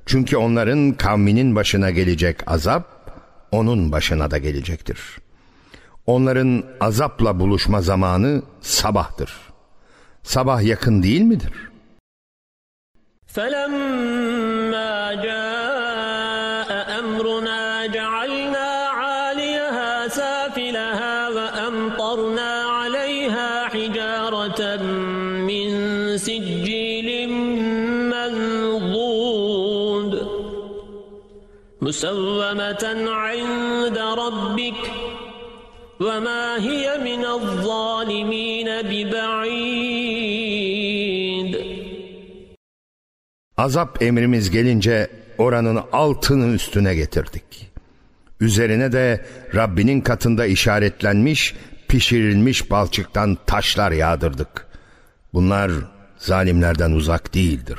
Çünkü onların kavminin başına gelecek azap, onun başına da gelecektir. Onların azapla buluşma zamanı sabahtır. Sabah yakın değil midir? فلما جاء مسومة عند ربك وما هي من الظالمين ببعيد Azap emrimiz gelince oranın altını üstüne getirdik. Üzerine de Rabbinin katında işaretlenmiş, pişirilmiş balçıktan taşlar yağdırdık. Bunlar zalimlerden uzak değildir.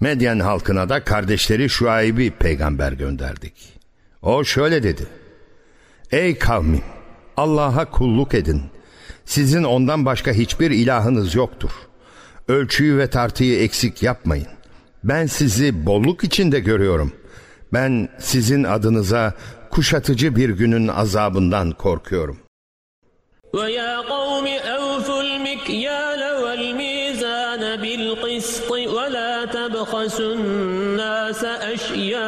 Medyen halkına da kardeşleri Şuayb'i peygamber gönderdik. O şöyle dedi. Ey kavmim! Allah'a kulluk edin. Sizin ondan başka hiçbir ilahınız yoktur. Ölçüyü ve tartıyı eksik yapmayın. Ben sizi bolluk içinde görüyorum. Ben sizin adınıza kuşatıcı bir günün azabından korkuyorum. ويا قوم أوفوا المكيال ولا تبخسوا الناس أشياءهم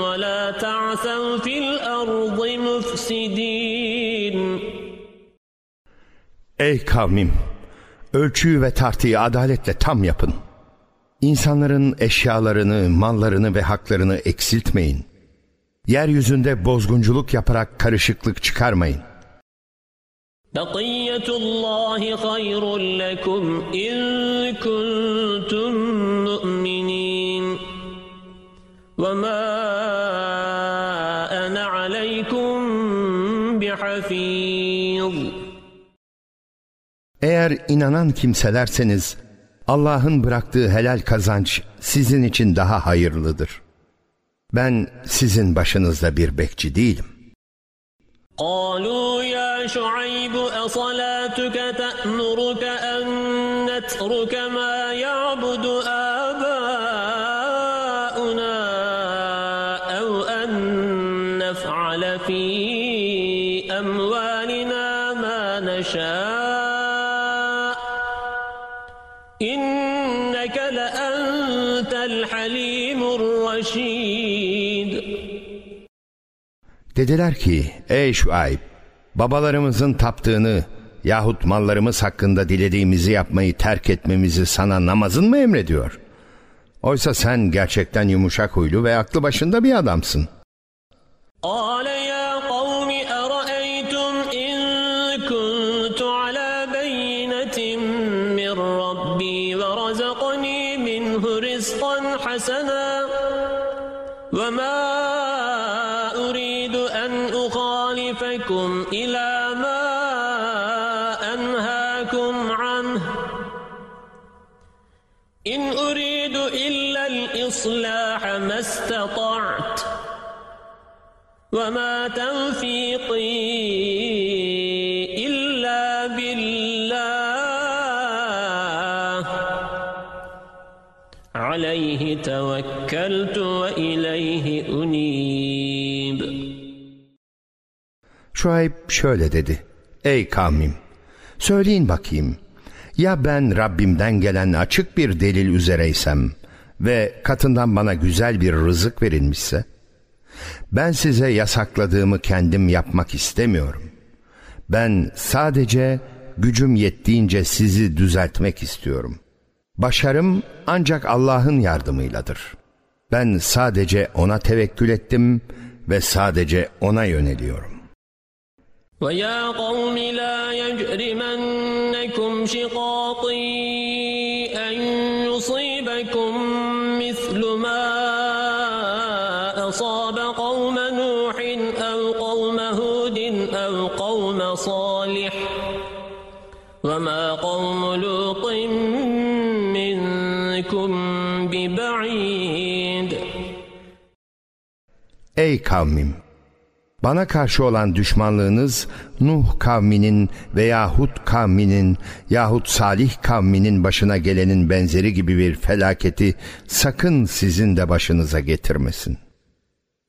ولا تعثوا في الأرض مفسدين Ey kavmim! Ölçüyü ve tartıyı adaletle tam yapın. İnsanların eşyalarını, mallarını ve haklarını eksiltmeyin. Yeryüzünde bozgunculuk yaparak karışıklık çıkarmayın. بقية الله خير لكم إن كنتم مؤمنين وما أنا عليكم بحفيظ Eğer inanan kimselerseniz Allah'ın bıraktığı helal kazanç sizin için daha hayırlıdır. Ben sizin başınızda bir bekçi değilim. قالوا يا شعيب أصلاتك تأمرك أن نترك ما يعبد آباؤنا أو أن نفعل في أموالنا ما نشاء. إنك لأنت الحليم الرشيد. Dediler ki ey Şuayb babalarımızın taptığını yahut mallarımız hakkında dilediğimizi yapmayı terk etmemizi sana namazın mı emrediyor? Oysa sen gerçekten yumuşak huylu ve aklı başında bir adamsın. Aleyh وما توفيقي إلا بالله عليه توكلت وإليه أنيب Şuayb şöyle dedi. Ey kavmim, söyleyin bakayım. Ya ben Rabbimden gelen açık bir delil üzereysem ve katından bana güzel bir rızık verilmişse, ben size yasakladığımı kendim yapmak istemiyorum. Ben sadece gücüm yettiğince sizi düzeltmek istiyorum. Başarım ancak Allah'ın yardımıyladır. Ben sadece ona tevekkül ettim ve sadece ona yöneliyorum. ويا قوم لا يجرمنكم شقاقي Ey kavmim! Bana karşı olan düşmanlığınız Nuh kavminin veya Hud kavminin yahut Salih kavminin başına gelenin benzeri gibi bir felaketi sakın sizin de başınıza getirmesin.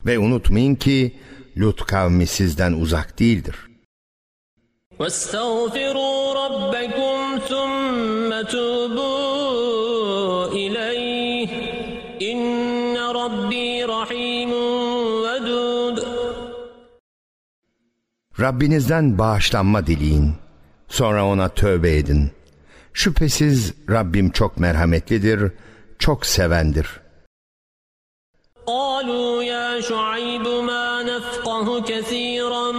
Ve unutmayın ki Lut kavmi sizden uzak değildir. واستغفروا ربكم ثم توبوا Rabbinizden bağışlanma dileyin. Sonra ona tövbe edin. Şüphesiz Rabbim çok merhametlidir, çok sevendir. قالوا يا شعيب ما نفقه كثيرا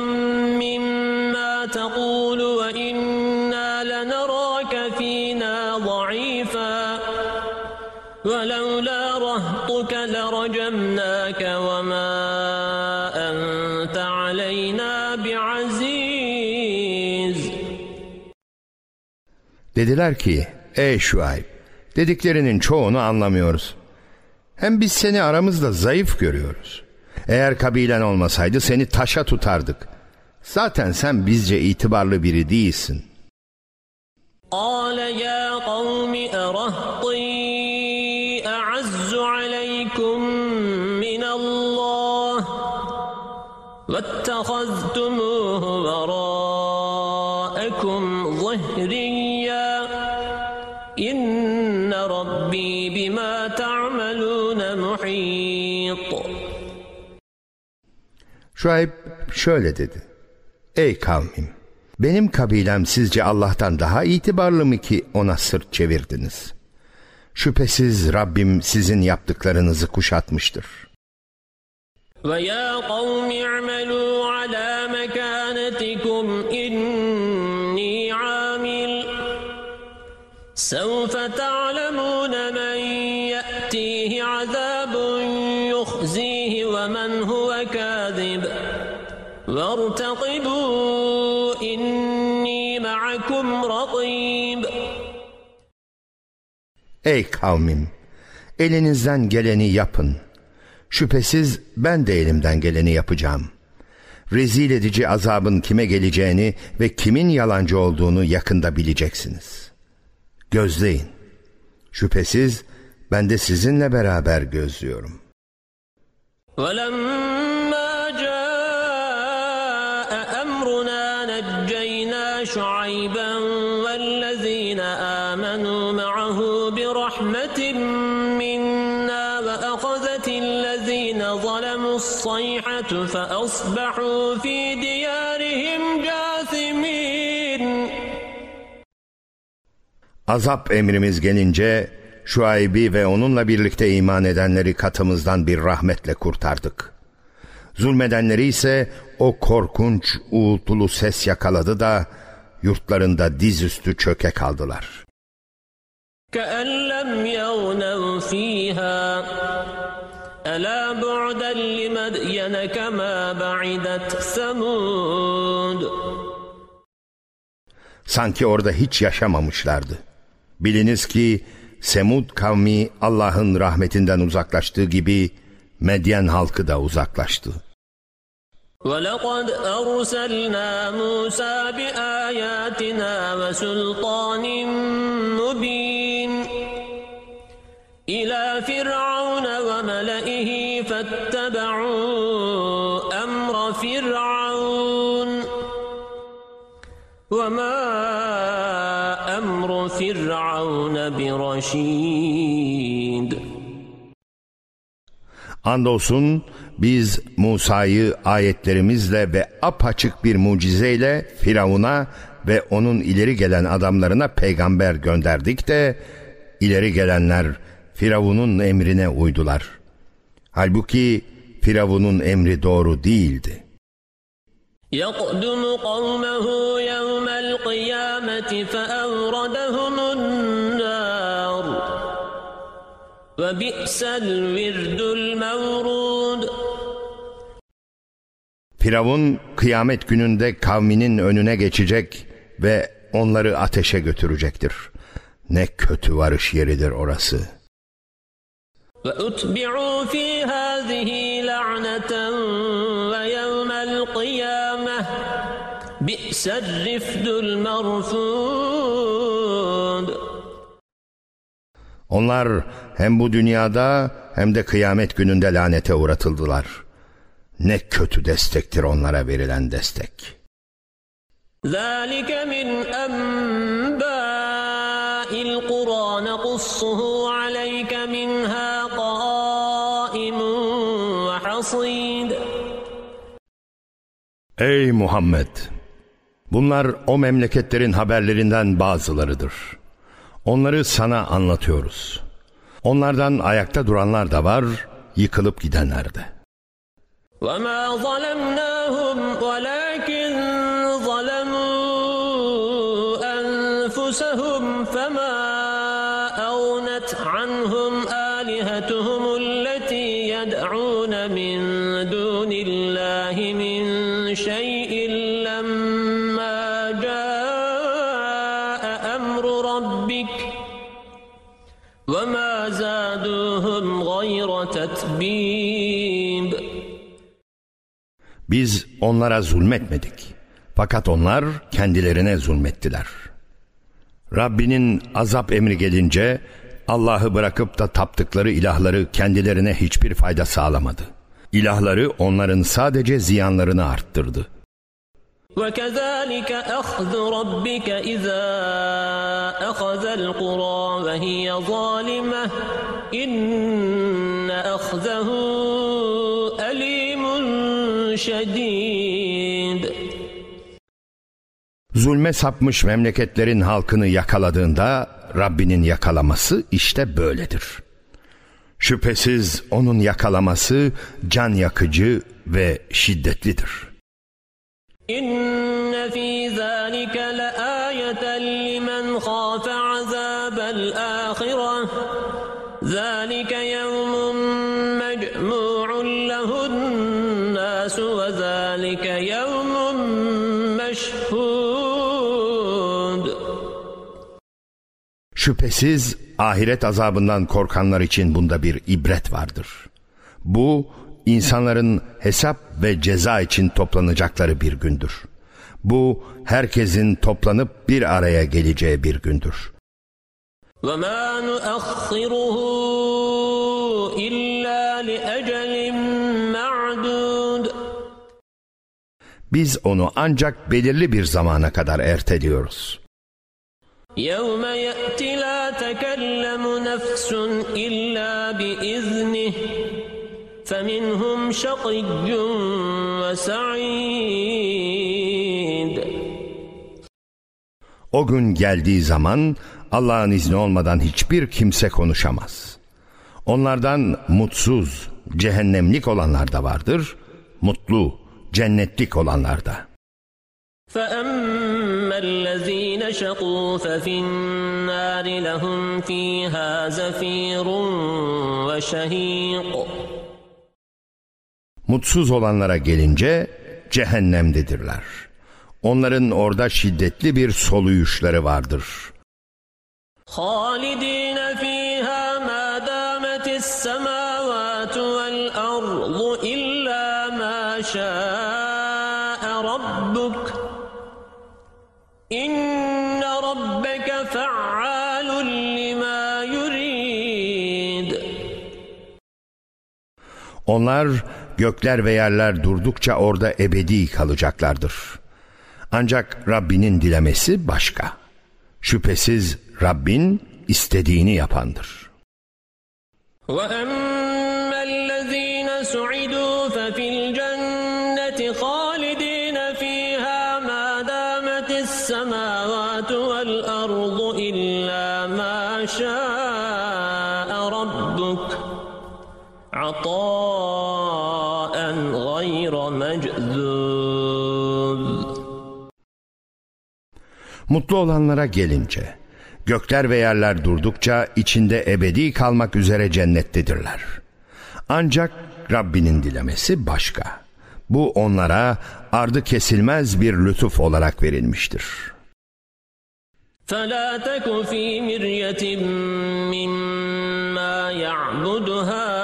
مما تقول وإنا لنراك فينا ضعيفا ولولا رهطك لرجمناك Dediler ki, ey Şuayb, dediklerinin çoğunu anlamıyoruz. Hem biz seni aramızda zayıf görüyoruz. Eğer kabilen olmasaydı seni taşa tutardık. Zaten sen bizce itibarlı biri değilsin. قال يا قوم أرهطي أعز عليكم من الله واتخذتموه Şuayb şöyle dedi. Ey kavmim, benim kabilem sizce Allah'tan daha itibarlı mı ki ona sırt çevirdiniz? Şüphesiz Rabbim sizin yaptıklarınızı kuşatmıştır. ويا قوم اعملوا على مكانتكم إني عامل سوف Ey kavmim! Elinizden geleni yapın. Şüphesiz ben de elimden geleni yapacağım. Rezil edici azabın kime geleceğini ve kimin yalancı olduğunu yakında bileceksiniz. Gözleyin. Şüphesiz ben de sizinle beraber gözlüyorum. ولما جاء أمرنا نجينا شعيبا والذين فأصبحوا في ديارهم جاثمين Azap emrimiz gelince Şuayb'i ve onunla birlikte iman edenleri katımızdan bir rahmetle kurtardık. Zulmedenleri ise o korkunç uğultulu ses yakaladı da yurtlarında dizüstü çöke kaldılar. كأن لم يغنوا فيها ألا بعدا لمدين كما بعدت ثمود Sanki orada hiç yaşamamışlardı. Biliniz ki Semud kavmi Allah'ın rahmetinden uzaklaştığı gibi Medyen halkı da uzaklaştı. وَلَقَدْ أَرْسَلْنَا مُوسَى بِآيَاتِنَا وَسُلْطَانٍ مُبِينٍ إِلَى فِرْعَوْنَ وَمَلَئِهِ فَاتَّبَعُوا أَمْرَ فِرْعَوْنَ وَمَا أَمْرُ فِرْعَوْنَ بِرَشِيدٍ Andolsun biz Musa'yı ayetlerimizle ve apaçık bir mucizeyle Firavun'a ve onun ileri gelen adamlarına peygamber gönderdik de ileri gelenler Firavun'un emrine uydular. Halbuki Firavun'un emri doğru değildi. يقدم قومه يوم القيامة فأوردهم النار وبئس الورد المورود Firavun kıyamet gününde kavminin önüne geçecek ve onları ateşe götürecektir. Ne kötü varış yeridir orası. وأتبعوا في هذه لعنة ويوم القيامة بئس الرفد المرفود Onlar hem bu dünyada hem de kıyamet gününde lanete uğratıldılar. Ne kötü destektir onlara verilen destek. ذلك من أنباء القرى نقصه Ey Muhammed! Bunlar o memleketlerin haberlerinden bazılarıdır. Onları sana anlatıyoruz. Onlardan ayakta duranlar da var, yıkılıp gidenler de. وما ظلمناهم ولكن ظلموا أنفسهم Biz onlara zulmetmedik. Fakat onlar kendilerine zulmettiler. Rabbinin azap emri gelince Allah'ı bırakıp da taptıkları ilahları kendilerine hiçbir fayda sağlamadı. İlahları onların sadece ziyanlarını arttırdı. وكذلك أخذ ربك إذا أخذ القرى وهي ظالمة إن أخذه أليم شديد Zulme sapmış memleketlerin halkını yakaladığında Rabbinin yakalaması işte böyledir. Şüphesiz onun yakalaması can yakıcı ve şiddetlidir. إن في ذلك لآية وذلك يوم مشهود Şüphesiz ahiret azabından korkanlar için bunda bir ibret vardır. Bu insanların hesap ve ceza için toplanacakları bir gündür. Bu herkesin toplanıp bir araya geleceği bir gündür. وما نؤخره إلا لأجل Biz onu ancak belirli bir zamana kadar erteliyoruz. يوم يأتي لا تكلم نفس إلا بإذنه فمنهم شقي وسعيد O gün geldiği zaman Allah'ın izni olmadan hiçbir kimse konuşamaz. Onlardan mutsuz, cehennemlik olanlar da vardır, mutlu, cennetlik olanlar da. فأما الذين شقوا ففي النار لهم فيها زفير وشهيق Mutsuz olanlara gelince cehennemdedirler. Onların orada şiddetli bir soluyuşları vardır. خالدين ربك إن ربك فعال لما يريد Onlar gökler ve yerler durdukça orada ebedi kalacaklardır. Ancak Rabbinin dilemesi başka. Şüphesiz Rabbin istediğini yapandır. وأما Mutlu olanlara gelince, gökler ve yerler durdukça içinde ebedi kalmak üzere cennettedirler. Ancak Rabbinin dilemesi başka. Bu onlara ardı kesilmez bir lütuf olarak verilmiştir. فلا تك في مرية مما يعبد هؤلاء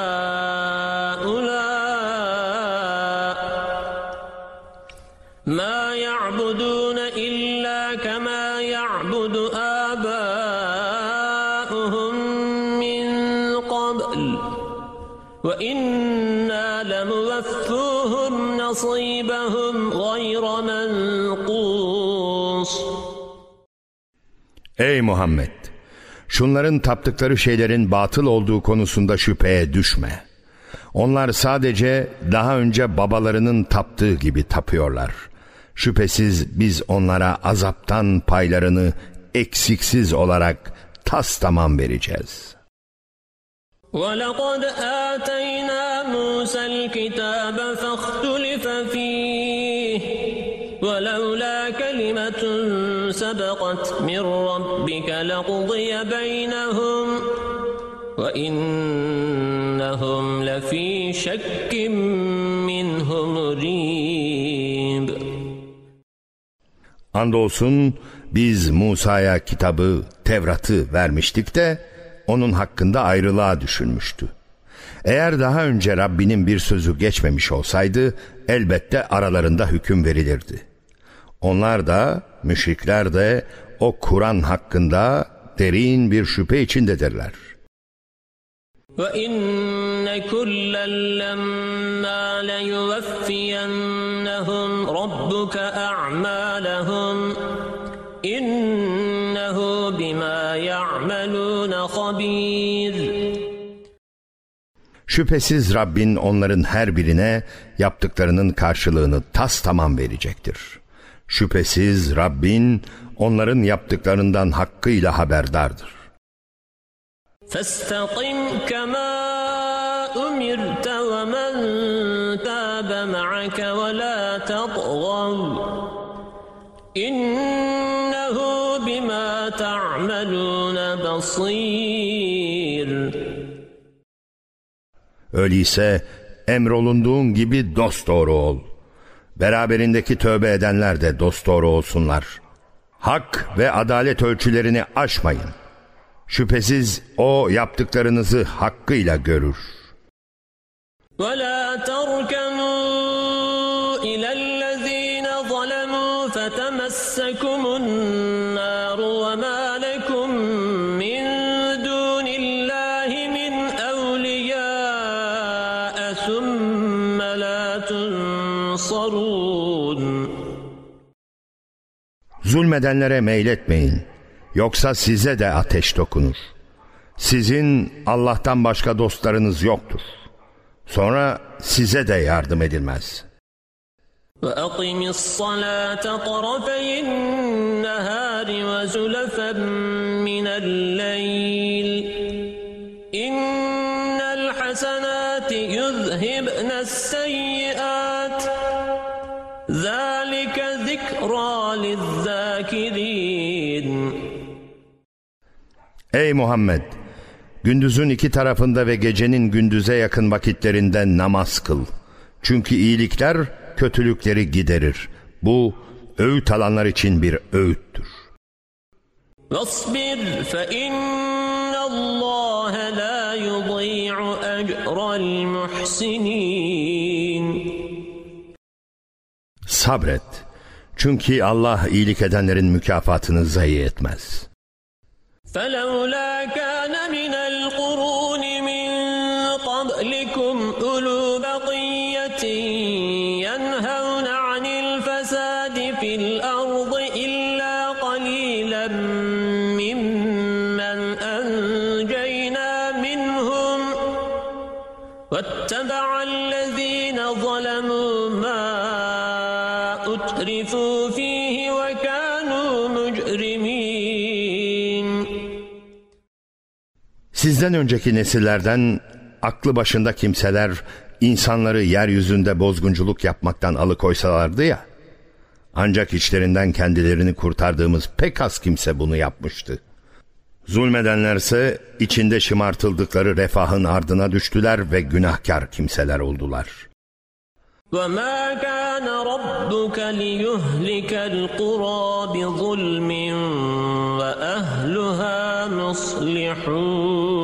Ey Muhammed! Şunların taptıkları şeylerin batıl olduğu konusunda şüpheye düşme. Onlar sadece daha önce babalarının taptığı gibi tapıyorlar. Şüphesiz biz onlara azaptan paylarını eksiksiz olarak tas tamam vereceğiz. ولقد آتينا موسى الكتاب لقضي بينهم وإنهم لفي شك منه مريب Andolsun biz Musa'ya kitabı, Tevrat'ı vermiştik de onun hakkında ayrılığa düşünmüştü. Eğer daha önce Rabbinin bir sözü geçmemiş olsaydı elbette aralarında hüküm verilirdi. Onlar da müşrikler de o Kur'an hakkında derin bir şüphe içindedirler. وإن كلا لما ليوفينهم ربك أعمالهم إنه بما يعملون خبير Şüphesiz Rabbin onların her birine yaptıklarının karşılığını tas tamam verecektir. Şüphesiz Rabbin onların yaptıklarından hakkıyla haberdardır. فاستقم كما أمرت ومن تاب معك ولا تطغوا إنه بما تعملون بصير Öyleyse emrolunduğun gibi dosdoğru ol. Beraberindeki tövbe edenler de dosdoğru olsunlar. Hak ve adalet ölçülerini aşmayın. Şüphesiz o yaptıklarınızı hakkıyla görür. ولا تركنوا Zulmedenlere meyletmeyin. Yoksa size de ateş dokunur. Sizin Allah'tan başka dostlarınız yoktur. Sonra size de yardım edilmez. وأقم الصلاة طرفي النهار وزلفا من الليل Ey Muhammed! Gündüzün iki tarafında ve gecenin gündüze yakın vakitlerinde namaz kıl. Çünkü iyilikler kötülükleri giderir. Bu öğüt alanlar için bir öğüttür. Vasbir fe Allah la yudî'u ecrel muhsinin. Sabret. Çünkü Allah iyilik edenlerin mükafatını zayi etmez.'' فلولا كان Sizden önceki nesillerden aklı başında kimseler insanları yeryüzünde bozgunculuk yapmaktan alıkoysalardı ya. Ancak içlerinden kendilerini kurtardığımız pek az kimse bunu yapmıştı. Zulmedenlerse içinde şımartıldıkları refahın ardına düştüler ve günahkar kimseler oldular. وما كان ربك ليهلك القرى بظلم وأهلها مصلحون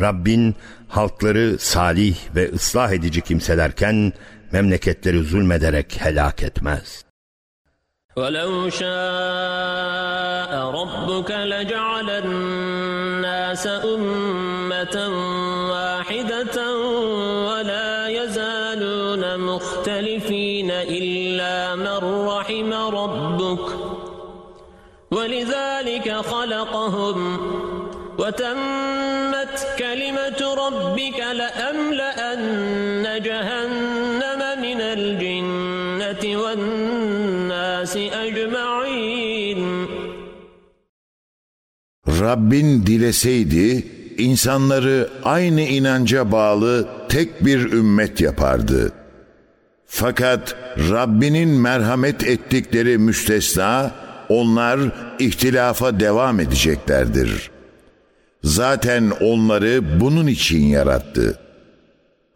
Rabbin halkları salih ve ıslah edici kimselerken memleketleri zulmederek helak etmez. ولو شاء ربك لجعل الناس أمة واحدة ولا يزالون مختلفين إلا من رحم ربك ولذلك خلقهم وتمت كلمة ربك لأملأن جهنم من الجنة والناس أجمعين Rabbin dileseydi insanları aynı inanca bağlı tek bir ümmet yapardı. Fakat Rabbinin merhamet ettikleri müstesna onlar ihtilafa devam edeceklerdir. Zaten onları bunun için yarattı.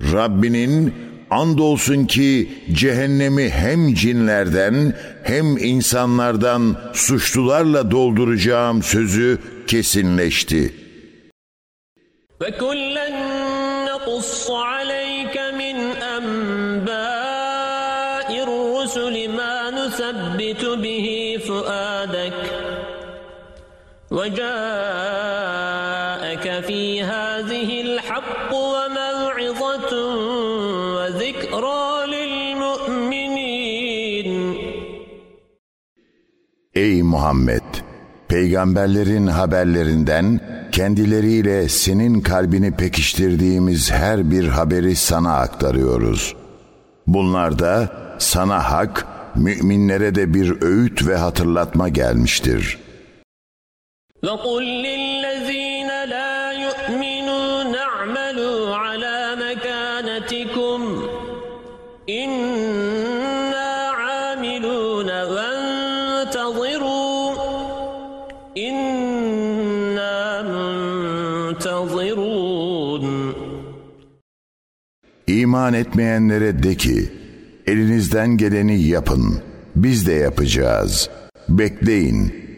Rabbinin andolsun ki cehennemi hem cinlerden hem insanlardan suçlularla dolduracağım sözü kesinleşti. Ve kullen nequssu aleyke min enbâir rusuli mâ nusabbitu bihi وجاءك في هذه الحق وموعظة وذكرى للمؤمنين Ey Muhammed! Peygamberlerin haberlerinden kendileriyle senin kalbini pekiştirdiğimiz her bir haberi sana aktarıyoruz. Bunlarda sana hak, müminlere de bir öğüt ve hatırlatma gelmiştir. وقل للذين لا يؤمنون اعملوا على مكانتكم إنا عاملون وانتظروا إنا منتظرون İman etmeyenlere de ki, elinizden geleni yapın, biz de yapacağız. Bekleyin,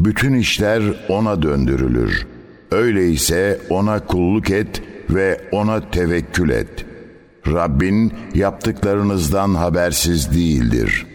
Bütün işler O'na döndürülür. Öyleyse O'na kulluk et ve O'na tevekkül et. Rabbin yaptıklarınızdan habersiz değildir.''